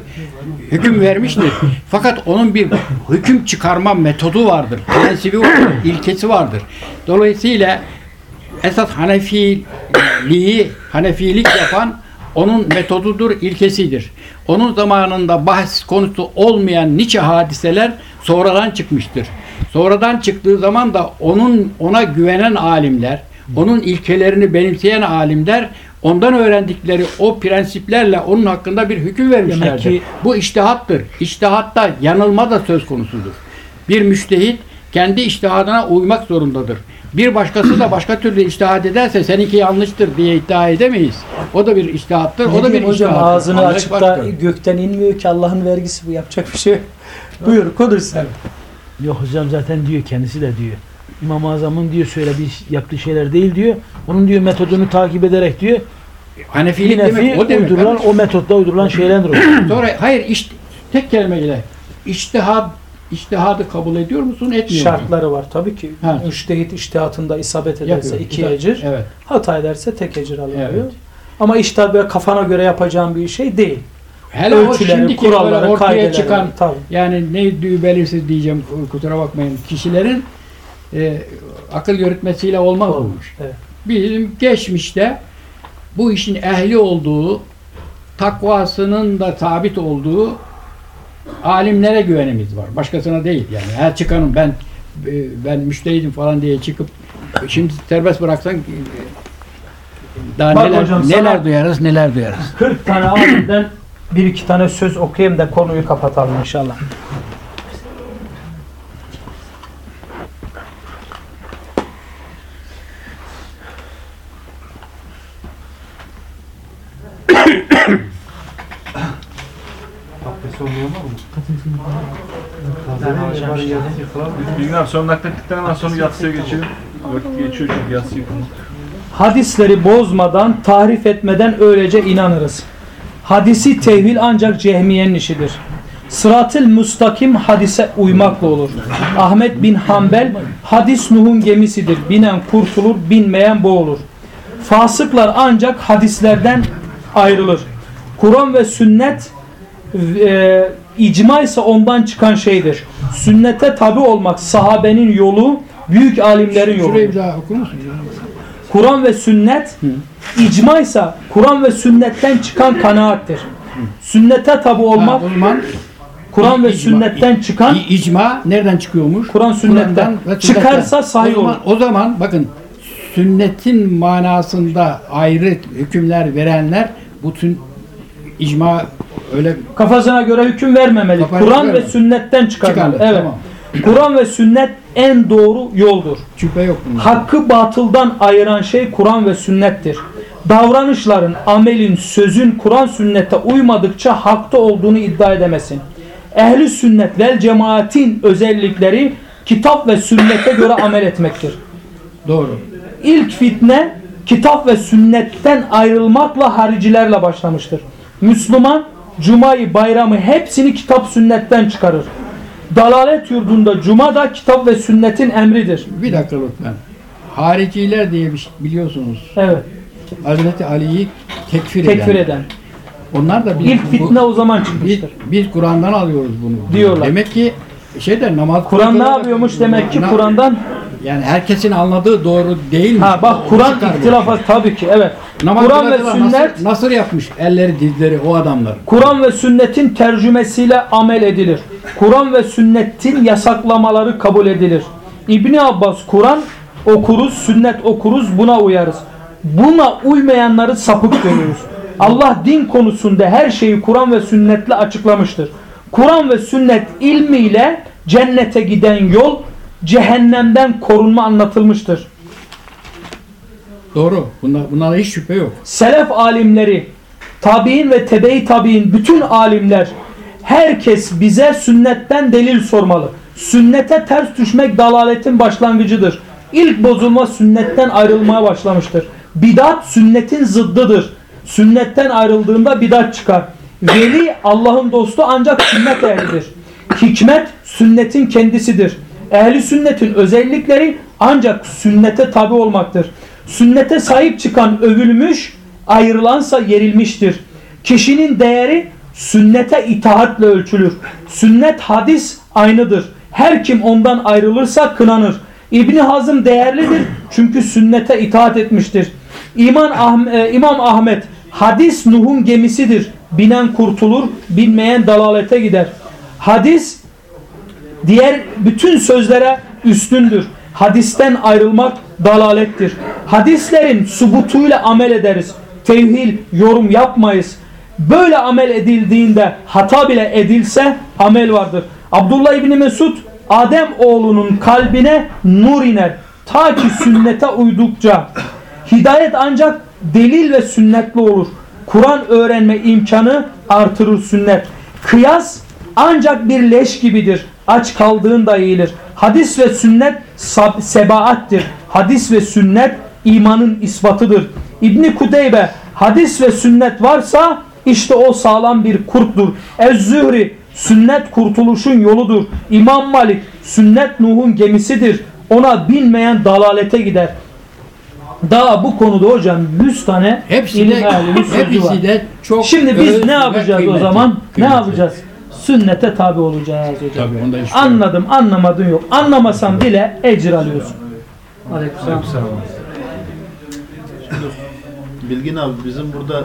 hüküm vermiştir. Fakat onun bir hüküm çıkarma metodu vardır. Prensibi vardır, ilkesi vardır. Dolayısıyla esas Hanefiliği, Hanefilik yapan onun metodudur, ilkesidir. Onun zamanında bahs konusu olmayan nice hadiseler sonradan çıkmıştır. Sonradan çıktığı zaman da onun ona güvenen alimler, onun ilkelerini benimseyen alimler ondan öğrendikleri o prensiplerle onun hakkında bir hüküm vermişlerdir. ki- Bu iştihattır. İştihatta yanılma da söz konusudur. Bir müştehit kendi iştihadına uymak zorundadır. Bir başkası da başka türlü iştihad ederse seninki yanlıştır diye iddia edemeyiz. O da bir iştihattır. Ne o da bir hocam iştihattır. ağzını Anlayış açıp da gökten inmiyor ki Allah'ın vergisi bu yapacak bir şey. Buyur konuş sen. Yok hocam zaten diyor kendisi de diyor. İmam-ı Azam'ın diyor söyle bir yaptığı şeyler değil diyor. Onun diyor metodunu takip ederek diyor. Hanefilik Bir nefi demek o demek. uydurulan o metotla uydurulan şeylerdir o. Sonra hayır iş, tek kelimeyle iştihad iştihadı kabul ediyor musun etmiyor? Şartları var tabii ki. Ha. Müştehit iştihatında isabet ederse Yapıyor. iki ecir, Evet. hata ederse tek ecir alınıyor. Evet. Ama iştihat böyle kafana göre yapacağın bir şey değil. Hele o Ölçüleri, şimdiki kuralları, ortaya kaideleri. çıkan tabii. yani ne belirsiz diyeceğim kusura bakmayın kişilerin e, akıl yürütmesiyle olmaz Olmaz, olmuş. evet. Bizim geçmişte bu işin ehli olduğu takvasının da sabit olduğu alimlere güvenimiz var. Başkasına değil yani. Her çıkanın ben e, ben müştehidim falan diye çıkıp şimdi serbest bıraksan e, daha Bak neler, hocam, neler duyarız neler duyarız. 40 tane alimden bir iki tane söz okuyayım da konuyu kapatalım inşallah. Bilgin abi son naklettikten hemen sonra yatsıya geçelim. Vakit geçiyor çünkü yatsıyı konu. Hadisleri bozmadan, tahrif etmeden öylece inanırız. Hadisi tevhil ancak cehmiyenin işidir. Sıratıl müstakim hadise uymakla olur. Ahmet bin Hanbel hadis Nuh'un gemisidir. Binen kurtulur, binmeyen boğulur. Fasıklar ancak hadislerden ayrılır. Kur'an ve sünnet e, icma ise ondan çıkan şeydir. Sünnete tabi olmak sahabenin yolu, büyük alimlerin yolu. Şurayı bir daha okur musun? Kur'an ve sünnet icma ise Kur'an ve sünnetten çıkan kanaattir. Sünnete tabi olmak Kur'an ve sünnetten çıkan icma nereden çıkıyormuş? Kur'an sünnetten çıkarsa sahih olur. O zaman bakın sünnetin manasında ayrı hükümler verenler bu sün, icma öyle Kafasına göre hüküm vermemeli. Kur'an ve sünnetten çıkarmalı. Çıkarmalı, Evet. tamam. Kur'an ve sünnet en doğru yoldur. şüphe yok bunda. Hakkı batıldan ayıran şey Kur'an ve sünnettir. Davranışların, amelin, sözün Kur'an sünnete uymadıkça hakta olduğunu iddia edemesin. Ehli sünnet vel cemaatin özellikleri kitap ve sünnete göre amel etmektir. Doğru. İlk fitne kitap ve sünnetten ayrılmakla haricilerle başlamıştır. Müslüman cumayı, bayramı hepsini kitap sünnetten çıkarır. Dalalet yurdunda cuma da kitap ve sünnetin emridir. Bir dakika lütfen. Hariciler diye bir şey biliyorsunuz. Evet. Hazreti Ali'yi tekfir, Tekfir eden. eden. Onlar da biz, İlk bu- fitne o zaman çıkmıştır. biz Kur'an'dan alıyoruz bunu. Diyorlar. Demek ki şeyden namaz Kur'an ne yapıyormuş demek ki Kur'an'dan? Yani herkesin anladığı doğru değil Ha bak Kur'an ihtilafa tabii ki evet. Kur'an ve sünnet nasıl, nasıl yapmış elleri dizleri o adamlar. Kur'an ve sünnetin tercümesiyle amel edilir. Kur'an ve sünnetin yasaklamaları kabul edilir. İbni Abbas Kur'an okuruz, sünnet okuruz, buna uyarız. Buna uymayanları sapık görürüz. Allah din konusunda her şeyi Kur'an ve sünnetle açıklamıştır. Kur'an ve sünnet ilmiyle cennete giden yol, cehennemden korunma anlatılmıştır. Doğru. Bunda, bunlara hiç şüphe yok. selef alimleri, tabi'in ve tebe-i tabi'in bütün alimler herkes bize sünnetten delil sormalı. Sünnete ters düşmek dalaletin başlangıcıdır. İlk bozulma sünnetten ayrılmaya başlamıştır. Bidat sünnetin zıddıdır. Sünnetten ayrıldığında bidat çıkar. Veli Allah'ın dostu ancak sünnet ehlidir. Hikmet sünnetin kendisidir. Ehli sünnetin özellikleri ancak sünnete tabi olmaktır. Sünnete sahip çıkan övülmüş, ayrılansa yerilmiştir. Kişinin değeri sünnete itaatle ölçülür. Sünnet hadis aynıdır. Her kim ondan ayrılırsa kınanır. İbni Hazım değerlidir çünkü sünnete itaat etmiştir. İman Ah- e, İmam Ahmet Hadis Nuh'un gemisidir. Binen kurtulur, bilmeyen dalalete gider. Hadis diğer bütün sözlere üstündür. Hadisten ayrılmak dalalettir. Hadislerin subutuyla amel ederiz. Tevhil, yorum yapmayız. Böyle amel edildiğinde hata bile edilse amel vardır. Abdullah İbni Mesud Adem oğlunun kalbine nur iner. Ta ki sünnete uydukça. Hidayet ancak delil ve sünnetle olur. Kur'an öğrenme imkanı artırır sünnet. Kıyas ancak bir leş gibidir. Aç kaldığında iyilir. Hadis ve sünnet sebaattir. Hadis ve sünnet imanın ispatıdır. İbni Kudeybe hadis ve sünnet varsa işte o sağlam bir kurttur. Ez-Zühri sünnet kurtuluşun yoludur. İmam Malik sünnet Nuh'un gemisidir. Ona binmeyen dalalete gider. Daha bu konuda hocam 100 tane Hepsi ilim de, ehlinin sözü var. de çok Şimdi biz ne yapacağız o kıymetli, zaman? Ne kıymetli. yapacağız? Sünnete tabi olacağız hocam. Tabii onda hiç Anladım, anlamadın yok. Anlamasan bile ecir alıyorsun. Aleykümselam. Bilgin abi bizim burada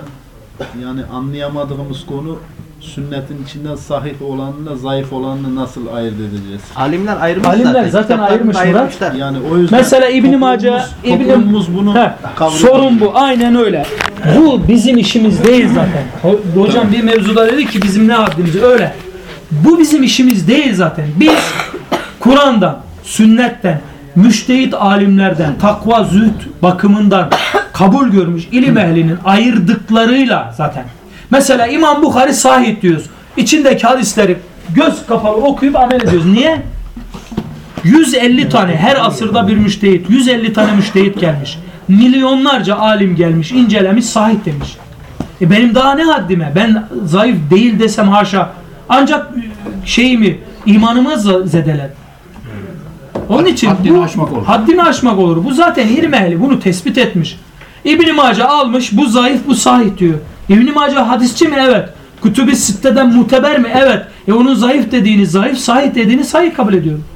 yani anlayamadığımız konu sünnetin içinden sahih olanla zayıf olanını nasıl ayırt edeceğiz? Alimler ayırmış Alimler zaten. zaten ayırmışlar. Yani o yüzden Mesela İbn Mace, İbn bunu Heh, sorun bu. Aynen öyle. Bu bizim işimiz değil zaten. Ho- Hocam bir mevzuda dedi ki bizim ne haddimiz öyle. Bu bizim işimiz değil zaten. Biz Kur'an'dan, sünnetten, müştehit alimlerden, takva, zühd bakımından kabul görmüş ilim ehlinin ayırdıklarıyla zaten. Mesela İmam Bukhari sahih diyoruz. İçindeki hadisleri göz kapalı okuyup amel ediyoruz. Niye? 150 tane her asırda bir müştehit 150 tane müştehit gelmiş. Milyonlarca alim gelmiş, incelemiş, sahih demiş. E benim daha ne haddime? Ben zayıf değil desem haşa. Ancak şeyimi, imanımı zedeler. Onun için Haddini bu, aşmak olur. Haddini aşmak olur. Bu zaten ilim ehli bunu tespit etmiş. İbn-i Mace almış bu zayıf bu sahih diyor. İbn-i Mace hadisçi mi? Evet. Kütüb-i Sitte'den muteber mi? Evet. E onun zayıf dediğini zayıf, sahih dediğini sahih kabul ediyorum.